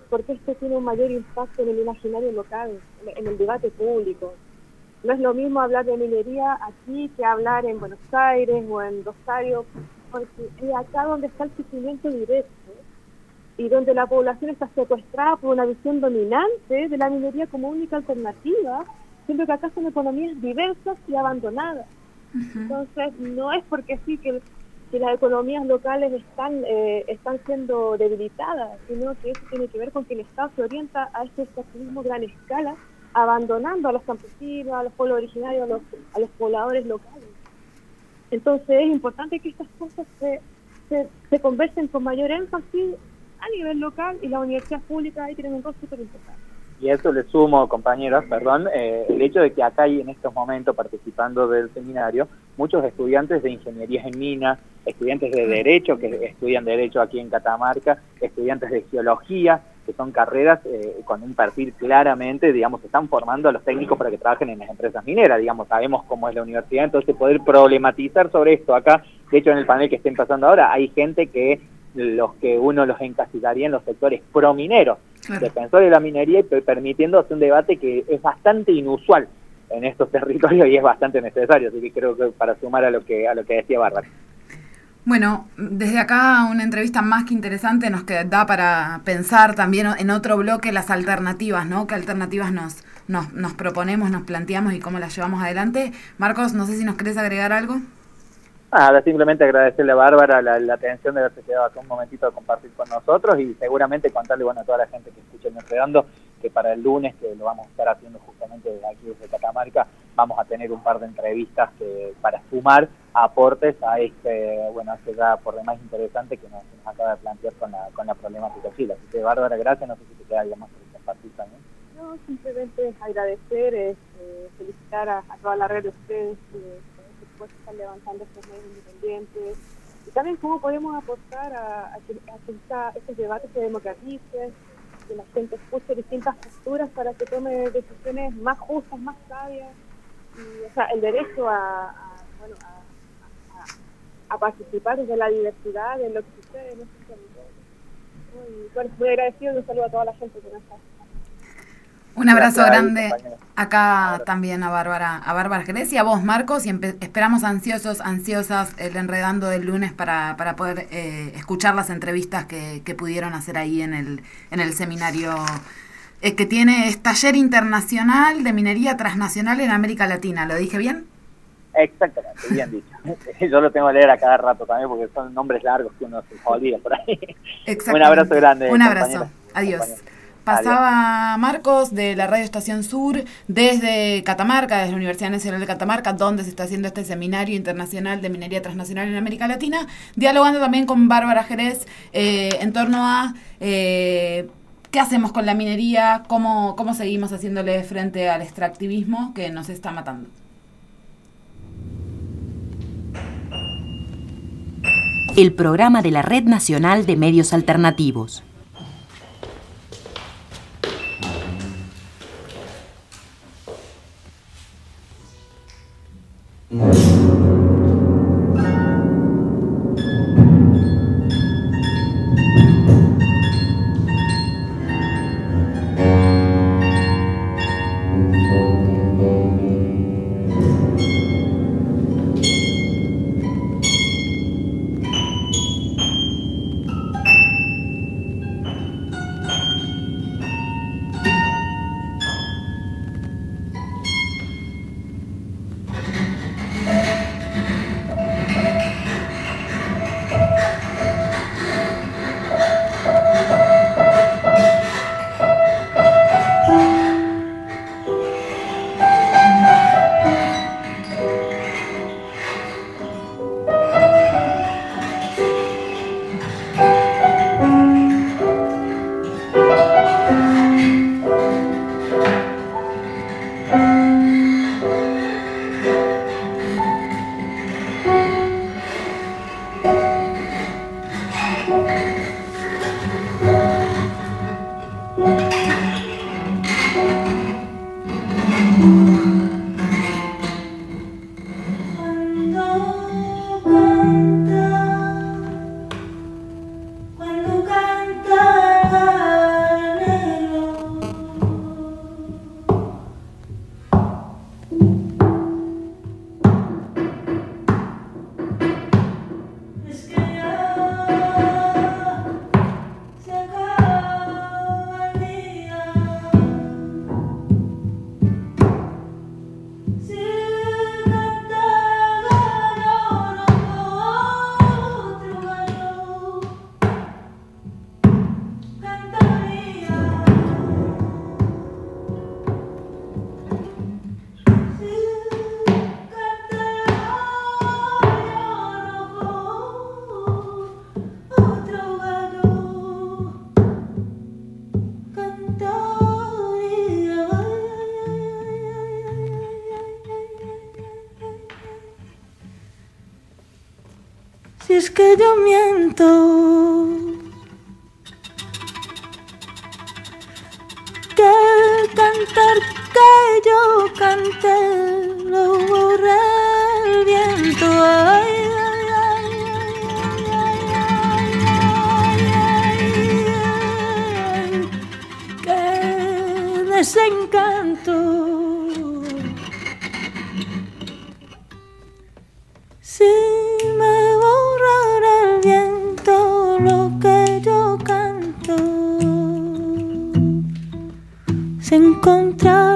porque esto tiene un mayor impacto en el imaginario local, en- en el debate público. No es lo mismo hablar de minería aquí que hablar en Buenos Aires o en Rosario, porque es acá donde está el sufrimiento directo y donde la población está secuestrada por una visión dominante de la minería como única alternativa, siendo que acá son economías diversas y abandonadas. Entonces, no es porque sí que si las economías locales están, eh, están siendo debilitadas, sino que eso tiene que ver con que el Estado se orienta a este extractivismo gran escala, abandonando a los campesinos, a los pueblos originarios, a los, a los pobladores locales. Entonces es importante que estas cosas se, se, se conversen con mayor énfasis a nivel local y las universidades públicas ahí tienen un rol súper importante. Y a eso le sumo, compañeros, perdón, eh, el hecho de que acá hay en estos momentos participando del seminario muchos estudiantes de ingeniería en minas, estudiantes de derecho que estudian derecho aquí en Catamarca, estudiantes de geología, que son carreras eh, con un perfil claramente, digamos, están formando a los técnicos para que trabajen en las empresas mineras, digamos, sabemos cómo es la universidad, entonces poder problematizar sobre esto acá, de hecho en el panel que estén pasando ahora, hay gente que los que uno los encasillaría en los sectores promineros, defensores de la minería y per- permitiendo hacer un debate que es bastante inusual en estos territorios y es bastante necesario, así que creo que para sumar a lo que a lo que decía Bárbara. Bueno, desde acá una entrevista más que interesante nos da para pensar también en otro bloque las alternativas, ¿no? ¿Qué alternativas nos, nos, nos proponemos, nos planteamos y cómo las llevamos adelante? Marcos, no sé si nos querés agregar algo. Nada, simplemente agradecerle a Bárbara la, la atención de haberse quedado acá un momentito a compartir con nosotros y seguramente contarle bueno, a toda la gente que escucha el que para el lunes, que lo vamos a estar haciendo justamente desde aquí desde Catamarca, vamos a tener un par de entrevistas que, para sumar aportes a este, bueno, este ya por demás interesante que nos, nos acaba de plantear con la, con la problemática Chile. Así que Bárbara, gracias, no sé si te queda algo más por compartir también. No, simplemente agradecer, eh, felicitar a, toda la red de ustedes que levantando medios independientes y también cómo podemos aportar a, que, a que estos debates se democraticen, que la gente escuche distintas posturas para que tome decisiones más justas, más sabias y o sea, el derecho a, bueno, a, participar desde la diversidad de lo que sucede en. Y bueno, muy agradecido y un saludo a toda la gente que nos está Un abrazo grande compañero. acá también a Bárbara, a Bárbara y a vos, Marcos, y esperamos ansiosos, ansiosas el enredando del lunes para, para poder eh, escuchar las entrevistas que, que pudieron hacer ahí en el, en el seminario eh, que tiene es taller internacional de minería transnacional en América Latina. ¿Lo dije bien? Exactamente, bien dicho. Yo lo tengo que leer a cada rato también porque son nombres largos que uno se olvida por ahí. Un abrazo grande. Un abrazo. Adiós. Pasaba Marcos de la Radio Estación Sur desde Catamarca, desde la Universidad Nacional de Catamarca, donde se está haciendo este seminario internacional de minería transnacional en América Latina, dialogando también con Bárbara Jerez eh, en torno a eh, qué hacemos con la minería, cómo, cómo seguimos haciéndole frente al extractivismo que nos está matando. El programa de la Red Nacional de Medios Alternativos. Mm-hmm. veces que yo miento. Que cantar que yo canté lo borré el viento. encontrar.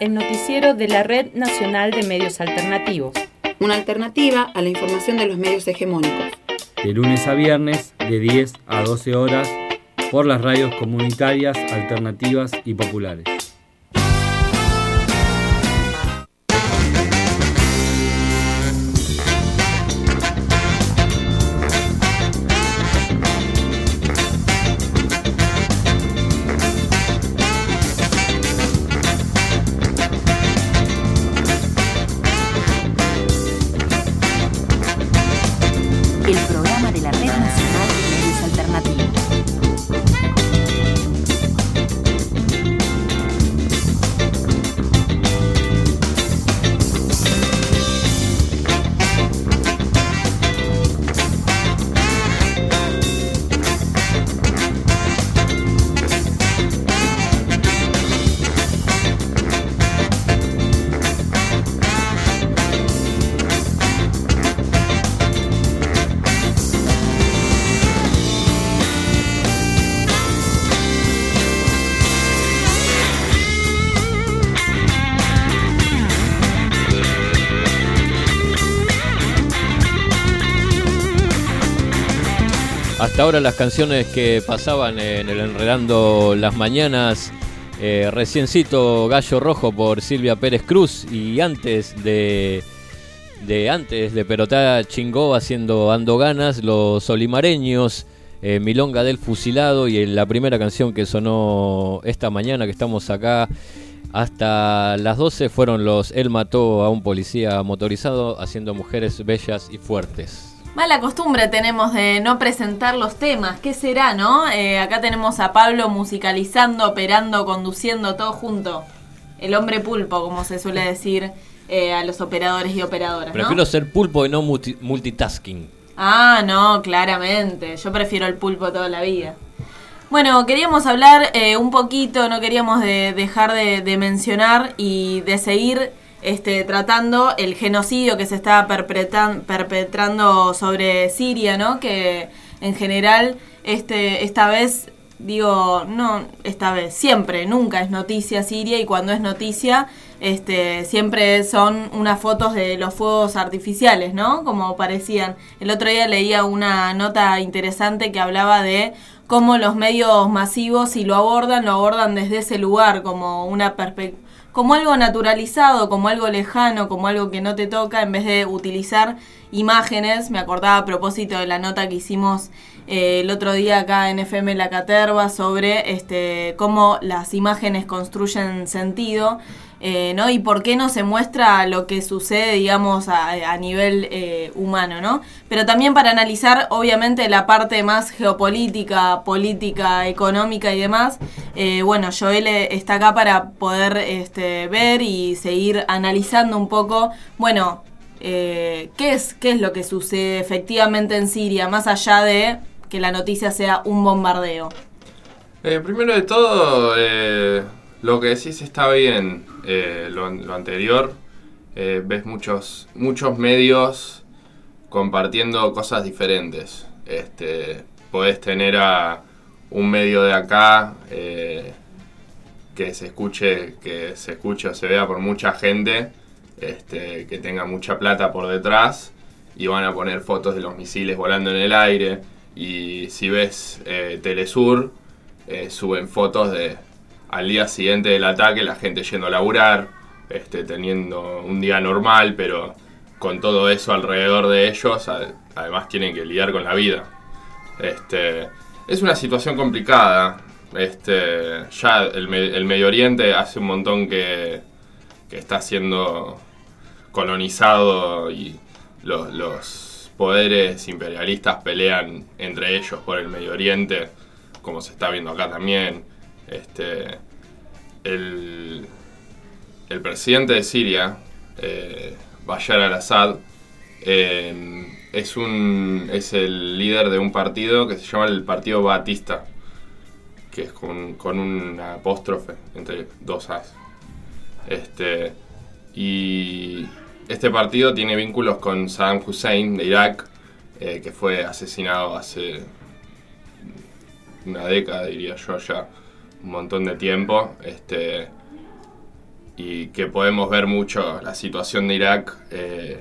el noticiero de la Red Nacional de Medios Alternativos. Una alternativa a la información de los medios hegemónicos. De lunes a viernes, de 10 a 12 horas, por las radios comunitarias, alternativas y populares. Las canciones que pasaban en el Enredando las Mañanas, eh, reciencito Gallo Rojo por Silvia Pérez Cruz y antes de, de antes de Perotá Chingó haciendo Ando Ganas, los olimareños, eh, Milonga del Fusilado y la primera canción que sonó esta mañana que estamos acá hasta las 12 fueron los Él mató a un policía motorizado haciendo mujeres bellas y fuertes. Mala costumbre tenemos de no presentar los temas. ¿Qué será, no? Eh, acá tenemos a Pablo musicalizando, operando, conduciendo, todo junto. El hombre pulpo, como se suele decir eh, a los operadores y operadoras. ¿no? Prefiero ser pulpo y no multi- multitasking. Ah, no, claramente. Yo prefiero el pulpo toda la vida. Bueno, queríamos hablar eh, un poquito, no queríamos de- dejar de, de mencionar y de seguir este, tratando el genocidio que se está perpetran- perpetrando sobre Siria, ¿no? Que en general este, esta vez, digo, no, esta vez, siempre, nunca es noticia Siria y cuando es noticia, este, siempre son unas fotos de los fuegos artificiales, ¿no? Como parecían. El otro día leía una nota interesante que hablaba de cómo los medios masivos, si lo abordan, lo abordan desde ese lugar, como una perspectiva como algo naturalizado, como algo lejano, como algo que no te toca, en vez de utilizar imágenes. Me acordaba a propósito de la nota que hicimos eh, el otro día acá en FM La Caterva sobre este, cómo las imágenes construyen sentido. Eh, ¿no? Y por qué no se muestra lo que sucede, digamos, a, nivel eh, humano, ¿no? Pero también para analizar, obviamente, la parte más geopolítica, política, económica y demás. Eh, bueno, Joel está acá para poder este, ver y seguir analizando un poco, bueno, ¿qué, es, qué es lo que sucede efectivamente en Siria, más allá de que la noticia sea un bombardeo. Primero de todo, lo que decís está bien. Eh, lo, anterior, eh, ves muchos, muchos medios compartiendo cosas diferentes. Este, podés tener a un medio de acá eh, que se escuche, que se escuche o se vea por mucha gente, este, que tenga mucha plata por detrás y van a poner fotos de los misiles volando en el aire. Y si ves Telesur, suben fotos de al día siguiente del ataque la gente yendo a laburar, este, teniendo un día normal, pero con todo eso alrededor de ellos, ad- además tienen que lidiar con la vida. Este, es una situación complicada. Este, ya el, Me- el Medio Oriente hace un montón que, que está siendo colonizado y los, los poderes imperialistas pelean entre ellos por el Medio Oriente, como se está viendo acá también. Este, el, el presidente de Siria, eh, Bashar al-Assad, eh, es, un, es el líder de un partido que se llama el Partido Batista, que es con, con un apóstrofe entre dos As. Este, y este partido tiene vínculos con Saddam Hussein de Irak, eh, que fue asesinado hace una década, diría yo ya, un montón de tiempo. Este, y que podemos ver mucho la situación de Irak eh,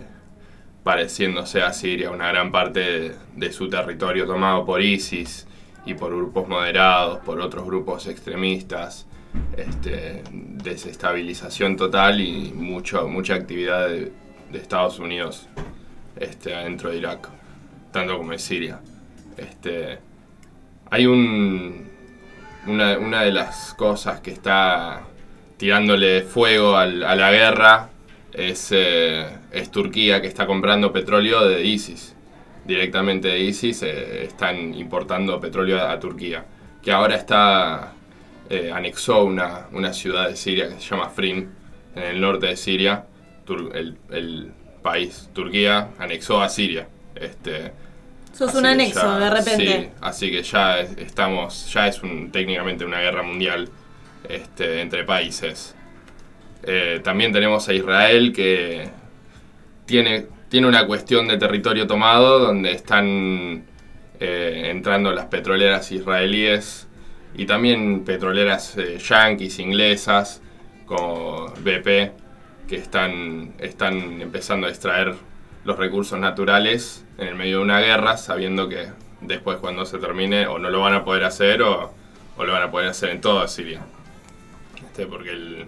pareciéndose a Siria, una gran parte de, su territorio tomado por ISIS y por grupos moderados, por otros grupos extremistas, este, desestabilización total y mucho, mucha actividad de, de Estados Unidos este, adentro de Irak, tanto como en Siria. Este, hay un, una, una de las cosas que está tirándole fuego al- a la guerra es, eh, Turquía que está comprando petróleo de ISIS. Directamente de ISIS eh, están importando petróleo a, Turquía, que ahora está eh, anexó una, una ciudad de Siria que se llama Afrin, en el norte de Siria. Tur- el, el país, Turquía, anexó a Siria. Este, Sos Así un anexo, ya- de repente. sí, así que ya es- estamos, ya es un, técnicamente una guerra mundial este, entre países. Eh, también tenemos a Israel que tiene, tiene una cuestión de territorio tomado donde están eh, entrando las petroleras israelíes y también petroleras eh, yanquis, inglesas, como BP, que están, están empezando a extraer los recursos naturales en el medio de una guerra, sabiendo que después cuando se termine o no lo van a poder hacer o, o lo van a poder hacer en toda Siria. Este, porque el,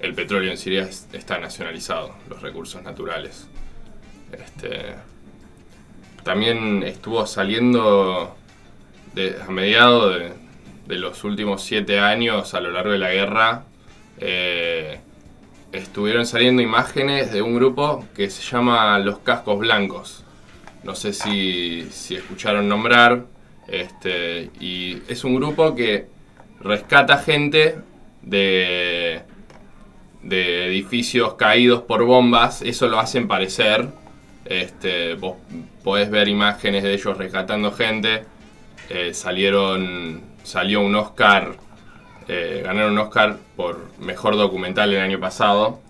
el petróleo en Siria es- está nacionalizado, los recursos naturales. Este, también estuvo saliendo de- a mediados de, de los últimos siete años a lo largo de la guerra. eh, estuvieron saliendo imágenes de un grupo que se llama Los Cascos Blancos. No sé si, si escucharon nombrar. Este, y es un grupo que rescata gente de, de edificios caídos por bombas. Eso lo hacen parecer. Este, podés ver imágenes de ellos rescatando gente. Eh, salieron, salió un Oscar, eh, ganaron un Oscar por mejor documental el año pasado.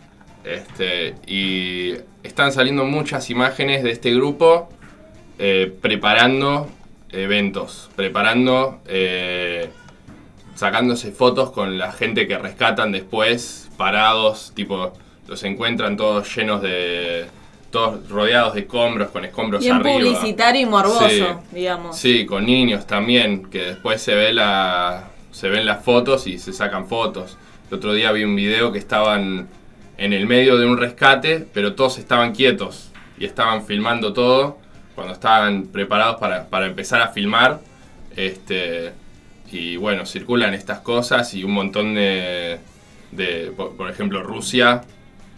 Este, y están saliendo muchas imágenes de este grupo eh, preparando eventos, preparando, eh, sacándose fotos con la gente que rescatan después, parados, tipo, los encuentran todos llenos de, todos rodeados de escombros, con escombros Bien arriba. publicitario y morboso, Sí. digamos. Sí, con niños también, que después se ve la se ven las fotos y se sacan fotos. El otro día vi un video que estaban en el medio de un rescate, pero todos estaban quietos y estaban filmando todo cuando estaban preparados para, para empezar a filmar. Este, y bueno, circulan estas cosas y un montón de, de por, ejemplo, Rusia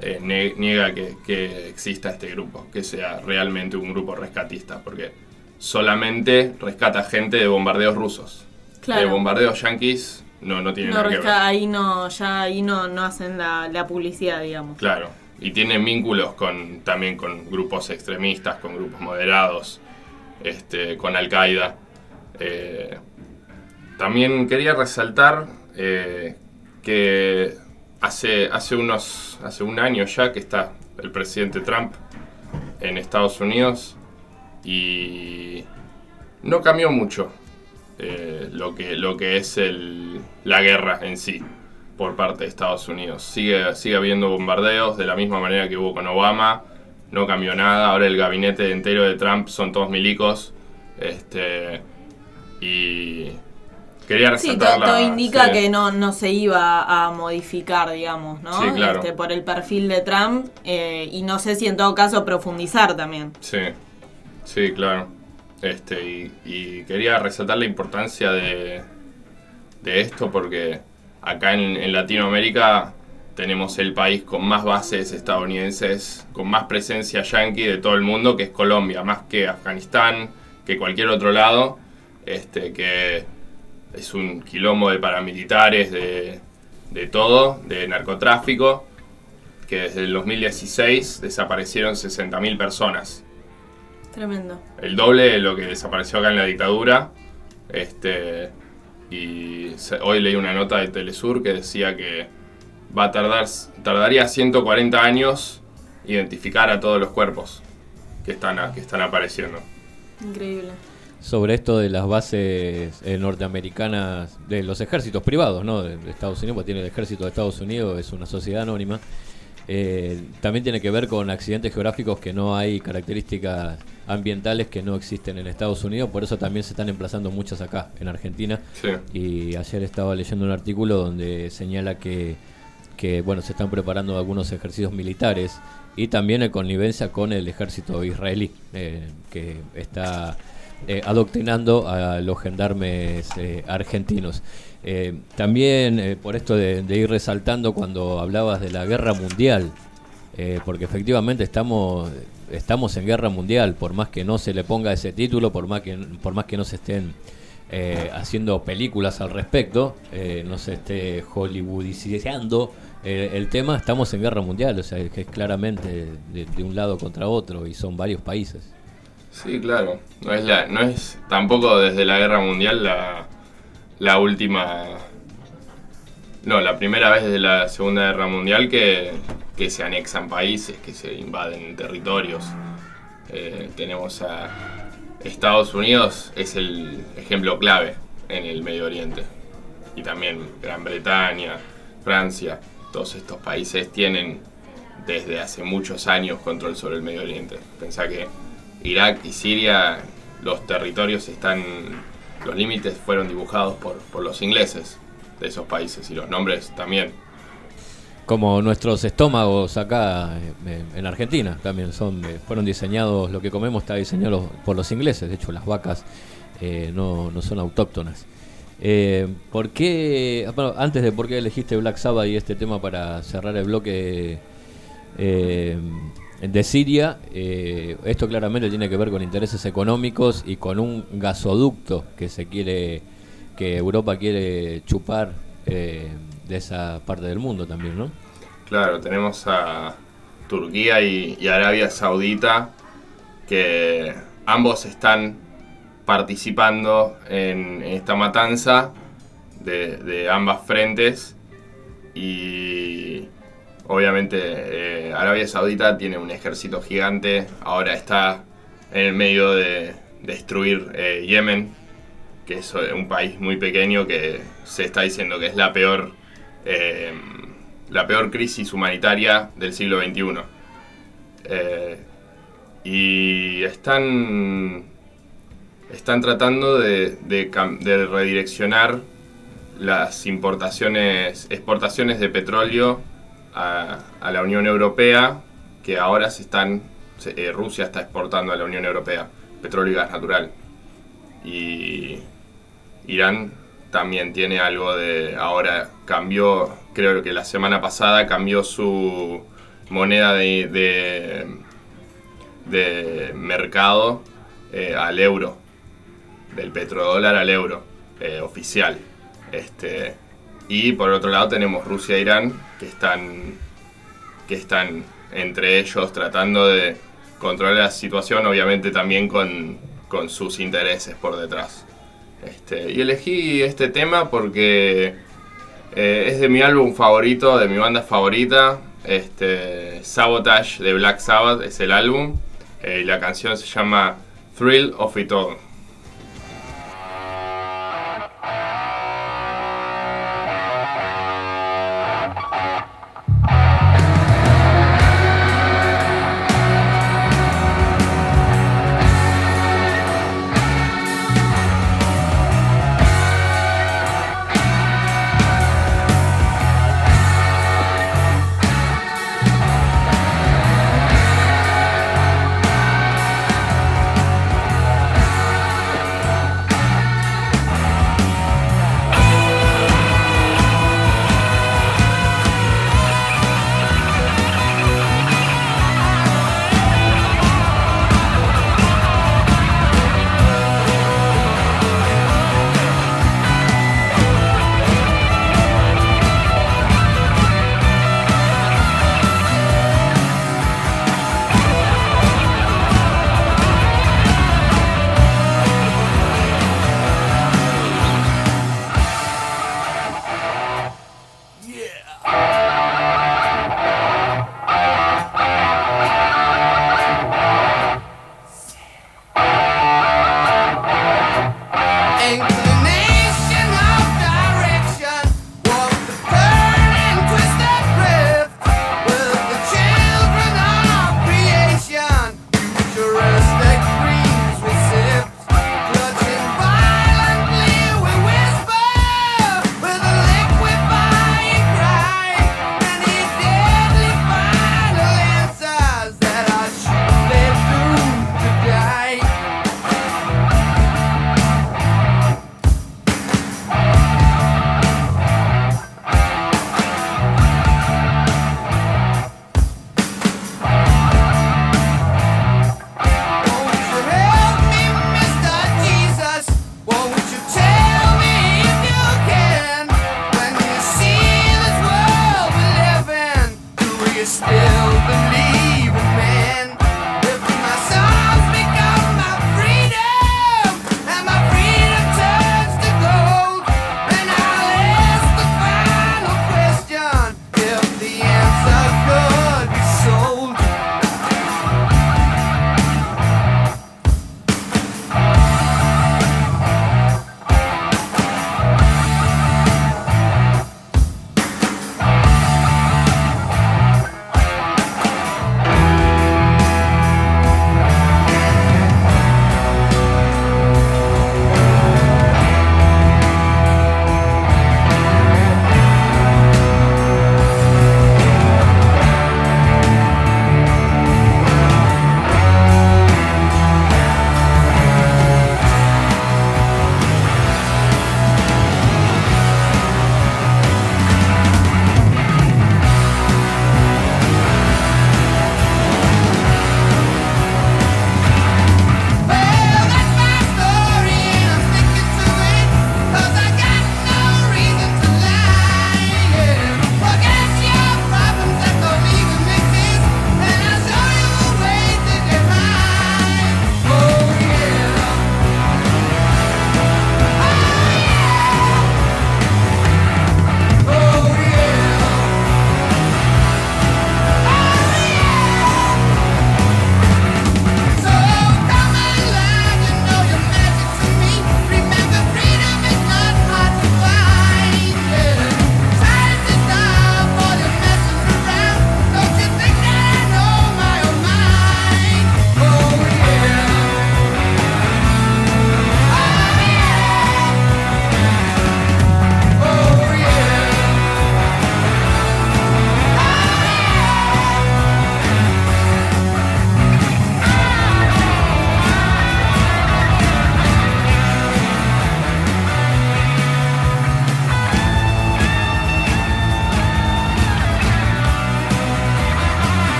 eh, niega que, que exista este grupo, que sea realmente un grupo rescatista, porque solamente rescata gente de bombardeos rusos. Claro. De bombardeos yanquis no, no tiene No, nada que ver. ahí no, ya ahí no, no hacen la, la publicidad, digamos. Claro, y tienen vínculos con también con grupos extremistas, con grupos moderados, este, con Al Qaeda. Eh, también quería resaltar eh, que hace, hace unos hace un año ya que está el presidente Trump en Estados Unidos y no cambió mucho eh, lo, que, lo que es el, la guerra en sí por parte de Estados Unidos. Sigue, sigue habiendo bombardeos de la misma manera que hubo con Obama. No cambió nada. Ahora el gabinete entero de Trump son todos milicos. Este, y quería Sí, resaltar todo, todo indica sí. que no, no se iba a modificar, digamos, ¿no? Sí, claro. Este, por el perfil de Trump eh, y no sé si en todo caso profundizar también. Sí, sí, claro. Este, y, quería resaltar la importancia de, esto porque acá en, Latinoamérica tenemos el país con más bases estadounidenses, con más presencia yanqui de todo el mundo, que es Colombia, más que Afganistán, que cualquier otro lado, este, que es un quilombo de paramilitares, de todo, de narcotráfico, que desde el 2016 desaparecieron 60.000 personas Tremendo. el doble de lo que desapareció acá en la dictadura. Este, y se- hoy leí una nota de Telesur que decía que va a tardar, tardaría 140 años identificar a todos los cuerpos que están, a- que están apareciendo. Increíble. Sobre esto de las bases eh, norteamericanas, de los ejércitos privados, ¿no? De, de Estados Unidos, porque tiene el ejército de Estados Unidos, es una sociedad anónima. Eh, también tiene que ver con accidentes geográficos que no hay características ambientales que no existen en Estados Unidos, por eso también se están emplazando muchas acá, en Argentina. Sí. Y ayer estaba leyendo un artículo donde señala que, que bueno, se están preparando algunos ejercicios militares y también en connivencia con el ejército israelí, eh, que está eh, adoctrinando a los gendarmes eh, argentinos. También por esto de, de ir resaltando cuando hablabas de la guerra mundial, eh, porque efectivamente estamos estamos en guerra mundial, por más que no se le ponga ese título, por más que por más que no se estén eh, haciendo películas al respecto, eh, no se esté hollywoodizando eh, el tema, estamos en guerra mundial, o sea, que es claramente de, de un lado contra otro y son varios países. Sí, claro. No es, la, no es tampoco desde la guerra mundial la, la última. No, la primera vez desde la Segunda Guerra Mundial que, que se anexan países, que se invaden territorios. Eh, tenemos a Estados Unidos, es el ejemplo clave en el Medio Oriente. Y también Gran Bretaña, Francia, todos estos países tienen desde hace muchos años control sobre el Medio Oriente. Pensá que Irak y Siria los territorios están, los límites fueron dibujados por, por los ingleses de esos países y los nombres también. Como nuestros estómagos acá eh, en Argentina también son eh, fueron diseñados, lo que comemos está diseñado por los ingleses, de hecho las vacas eh, no, no son autóctonas. ¿Por qué, bueno, antes de por qué elegiste Black Sabbath y este tema para cerrar el bloque de Siria, esto claramente tiene que ver con intereses económicos y con un gasoducto que se quiere, que Europa quiere chupar eh, de esa parte del mundo también, ¿no? Claro, tenemos a Turquía y, Arabia Saudita que ambos están participando en esta matanza de, de ambas frentes y obviamente eh, Arabia Saudita tiene un ejército gigante, ahora está en el medio de destruir eh, Yemen, que es eh, un país muy pequeño que se está diciendo que es la peor, eh, la peor crisis humanitaria del siglo XXI. Eh, y están, están tratando de, de redireccionar las importaciones, exportaciones de petróleo a, la Unión Europea, que ahora se están, Rusia está exportando a la Unión Europea petróleo y gas natural. Y Irán también tiene algo de, ahora cambió, creo que la semana pasada cambió su moneda de, de, mercado eh, al euro, del petrodólar al euro eh, oficial. Este, y por otro lado tenemos Rusia e Irán que están, que están entre ellos tratando de controlar la situación, obviamente también con, con sus intereses por detrás. Este, y elegí este tema porque eh, es de mi álbum favorito, de mi banda favorita. Este, Sabotage de Black Sabbath es el álbum. eh, y la canción se llama Thrill of It All.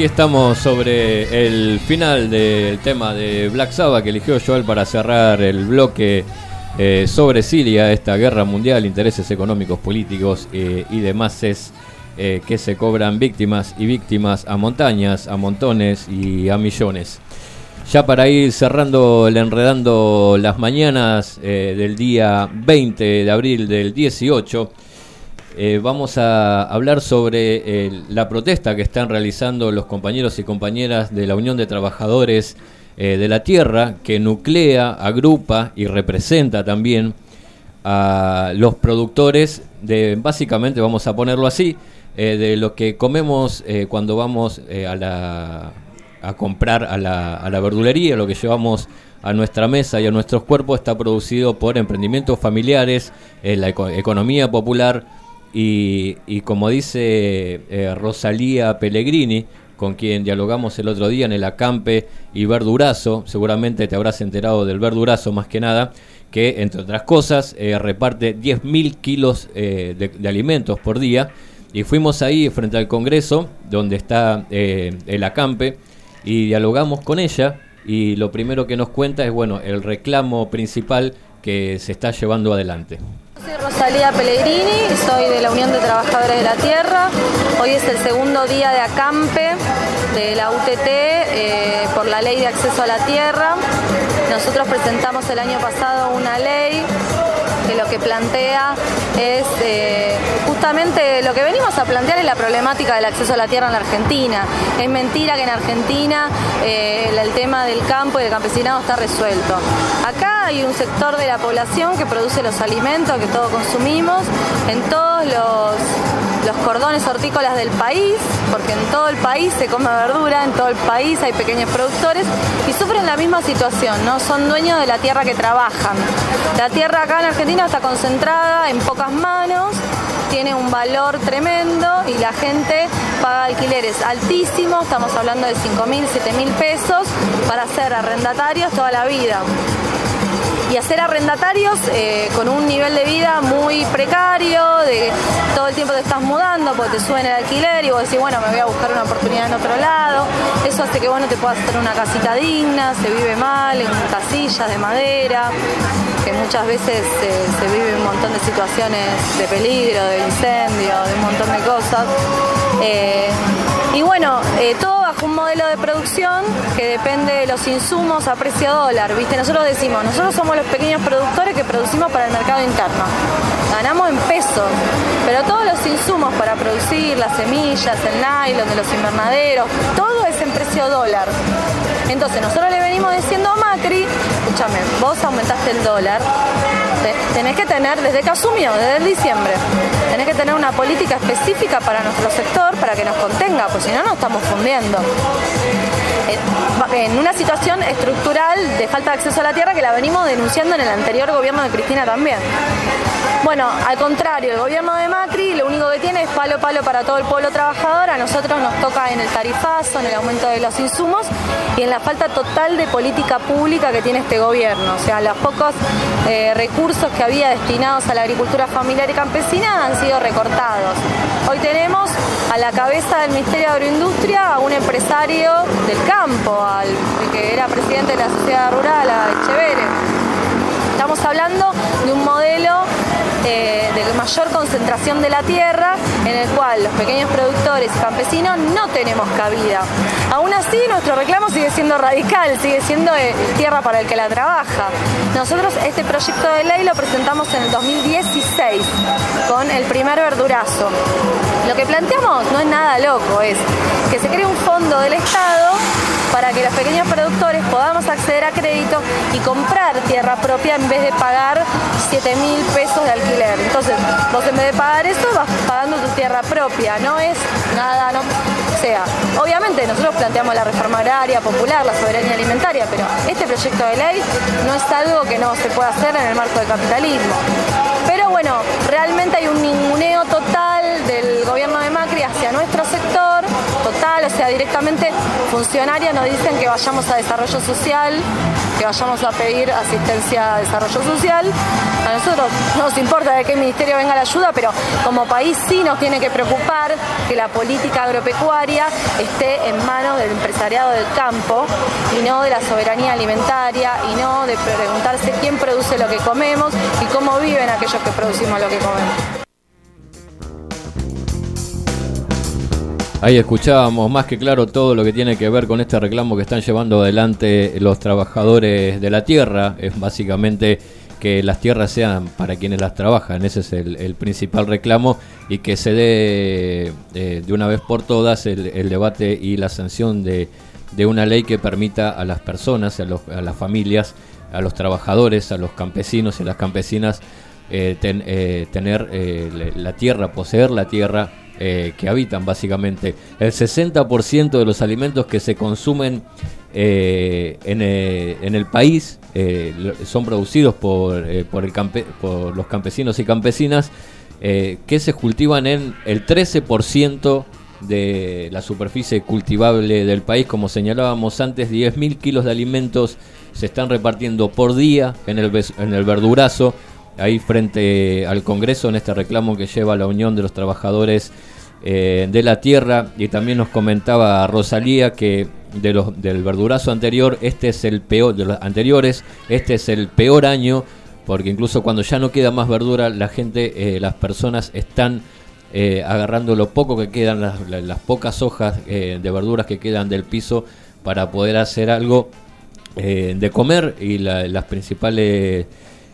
Aquí estamos sobre el final del tema de Black Sabbath que eligió Joel para cerrar el bloque eh, sobre Siria, esta guerra mundial, intereses económicos, políticos eh, y demás es eh, que se cobran víctimas y víctimas a montañas, a montones y a millones. Ya para ir cerrando el enredando las mañanas del día 20 de abril del 18, eh, vamos a hablar sobre eh, la protesta que están realizando los compañeros y compañeras de la Unión de Trabajadores eh, de la Tierra, que nuclea, agrupa y representa también a los productores de, básicamente, vamos a ponerlo así, de lo que comemos cuando vamos a la a comprar a la, a la verdulería, lo que llevamos a nuestra mesa y a nuestros cuerpos. Está producido por emprendimientos familiares, la eco- economía popular y, como dice eh, Rosalía Pellegrini, con quien dialogamos el otro día en el acampe y verdurazo, seguramente te habrás enterado del verdurazo más que nada, que entre otras cosas eh, reparte 10.000 kilos eh, de, de alimentos por día. Y fuimos ahí frente al Congreso, donde está eh, el acampe, y dialogamos con ella. Y lo primero que nos cuenta es bueno el reclamo principal que se está llevando adelante. Soy Rosalía Pellegrini, soy de la Unión de Trabajadores de la Tierra. Hoy es el segundo día de acampe de la UTT eh, por la ley de acceso a la tierra. Nosotros presentamos el año pasado una ley que lo que plantea es eh, justamente lo que venimos a plantear es la problemática del acceso a la tierra en la Argentina. Es mentira que en Argentina eh, el, tema del campo y del campesinado está resuelto. Acá hay un sector de la población que produce los alimentos que todos consumimos en todos los, los cordones hortícolas del país, porque en todo el país se come verdura, en todo el país hay pequeños productores y sufren la misma situación, ¿no? Son dueños de la tierra que trabajan. La tierra acá en Argentina está concentrada en pocas manos, tiene un valor tremendo y la gente paga alquileres altísimos, estamos hablando de 5 mil, 7 mil pesos para ser arrendatarios toda la vida y hacer arrendatarios eh, con un nivel de vida muy precario, de todo el tiempo te estás mudando porque te suben el alquiler y vos decís, bueno, me voy a buscar una oportunidad en otro lado. Eso hace que vos te puedas hacer una casita digna, se vive mal, en casillas de madera, que muchas veces se vive un montón de situaciones de peligro, de incendio, de un montón de cosas. Eh, y bueno, eh, todo bajo un modelo de producción que depende de los insumos a precio dólar. ¿viste? Nosotros decimos, nosotros somos los pequeños productores que producimos para el mercado interno. Ganamos en pesos, pero todos los insumos para producir, las semillas, el nylon de los invernaderos, todo es en precio dólar. Entonces nosotros le venimos diciendo a Macri, escúchame, vos aumentaste el dólar, tenés que tener, desde que asumió, desde diciembre, tenés que tener una política específica para nuestro sector para que nos contenga, pues si no nos estamos fundiendo. En- En una situación estructural de falta de acceso a la tierra que la venimos denunciando en el anterior gobierno de Cristina también. Bueno, al contrario, el gobierno de Macri lo único que tiene es palo palo para todo el pueblo trabajador. A nosotros nos toca en el tarifazo, en el aumento de los insumos y en la falta total de política pública que tiene este gobierno. O sea, los pocos eh, recursos que había destinados a la agricultura familiar y campesina han sido recortados. Hoy tenemos a la cabeza del Ministerio de Agroindustria a un empresario del campo, al que era presidente de la sociedad rural, a Echeverre. Estamos hablando de un modelo eh, de mayor concentración de la tierra en el cual los pequeños productores y campesinos no tenemos cabida. Aún así, nuestro reclamo sigue siendo radical, sigue siendo de tierra para el que la trabaja. Nosotros este proyecto de ley lo presentamos en el 2016 con el primer verdurazo. Lo que planteamos no es nada loco, es que se cree un fondo del Estado para que los pequeños productores podamos acceder a crédito y comprar tierra propia en vez de pagar 7 mil pesos de alquiler. Entonces, vos en vez de pagar eso, vas pagando tu tierra propia, no es nada, no. Sea, obviamente nosotros planteamos la reforma agraria popular, la soberanía alimentaria, pero este proyecto de ley no es algo que no se pueda hacer en el marco del capitalismo. Pero bueno, realmente hay un ninguneo total del gobierno de Macri hacia nuestro sector, total, o sea, directamente funcionarias nos dicen que vayamos a desarrollo social, que vayamos a pedir asistencia a desarrollo social. A nosotros no nos importa de qué ministerio venga la ayuda, pero como país sí nos tiene que preocupar que la política agropecuaria esté en manos del empresariado del campo y no de la soberanía alimentaria y no de preguntarse quién produce lo que comemos y cómo viven aquellos que producimos lo que comemos. Ahí escuchábamos más que claro todo lo que tiene que ver con este reclamo que están llevando adelante los trabajadores de la tierra. Es básicamente que las tierras sean para quienes las trabajan. Ese es el, principal reclamo y que se dé eh, de una vez por todas el, debate y la sanción de, una ley que permita a las personas, a, los- a las familias, a los trabajadores, a los campesinos y a las campesinas eh, ten- eh, tener eh, la tierra, poseer la tierra eh, que habitan básicamente. El 60% de los alimentos que se consumen eh, en, eh, en el país son producidos por, los campesinos y campesinas que se cultivan en el 13% de la superficie cultivable del país. Como señalábamos antes, 10.000 kilos de alimentos se están repartiendo por día en el, en el verdurazo, ahí frente al Congreso, en este reclamo que lleva la Unión de los Trabajadores eh, de la Tierra. Y también nos comentaba Rosalía que de los, del verdurazo anterior, este es el peor, de los anteriores, este es el peor año, porque incluso cuando ya no queda más verdura, la gente, eh, las personas están eh, agarrando lo poco que quedan, las, la- las pocas hojas de verduras que quedan del piso para poder hacer algo de comer y la- las principales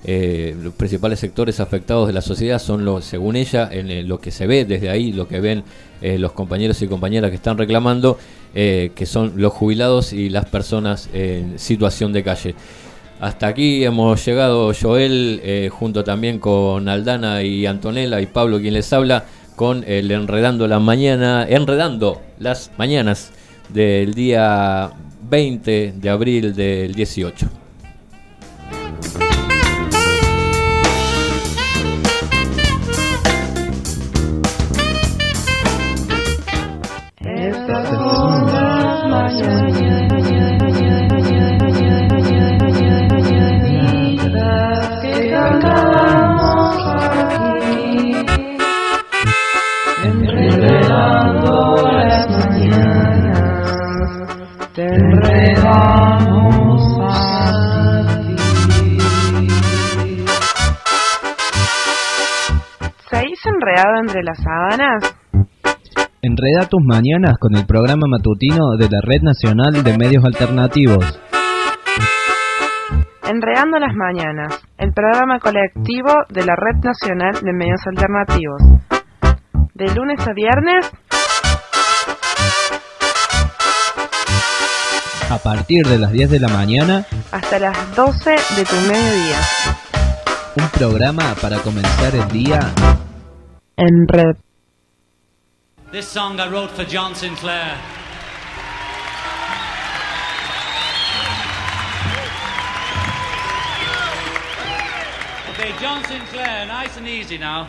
eh, los principales sectores afectados de la sociedad son los, según ella, en, eh, lo que se ve desde ahí, lo que ven eh, los compañeros y compañeras que están reclamando, eh, que son los jubilados y las personas en situación de calle. Hasta aquí hemos llegado Joel, junto también con Aldana y Antonella y Pablo quien les habla, con el Enredando la Mañana, Enredando las Mañanas del día 20 de abril del 18. Enredado entre las sábanas? Enreda tus mañanas con el programa matutino de la Red Nacional de Medios Alternativos. Enredando las Mañanas, el programa colectivo de la Red Nacional de Medios Alternativos. De lunes a viernes, A partir de las 10 de la mañana, hasta las 12 de tu mediodía. un programa para comenzar el día en red. This song I wrote for John Sinclair. Okay, John Sinclair, nice and easy now.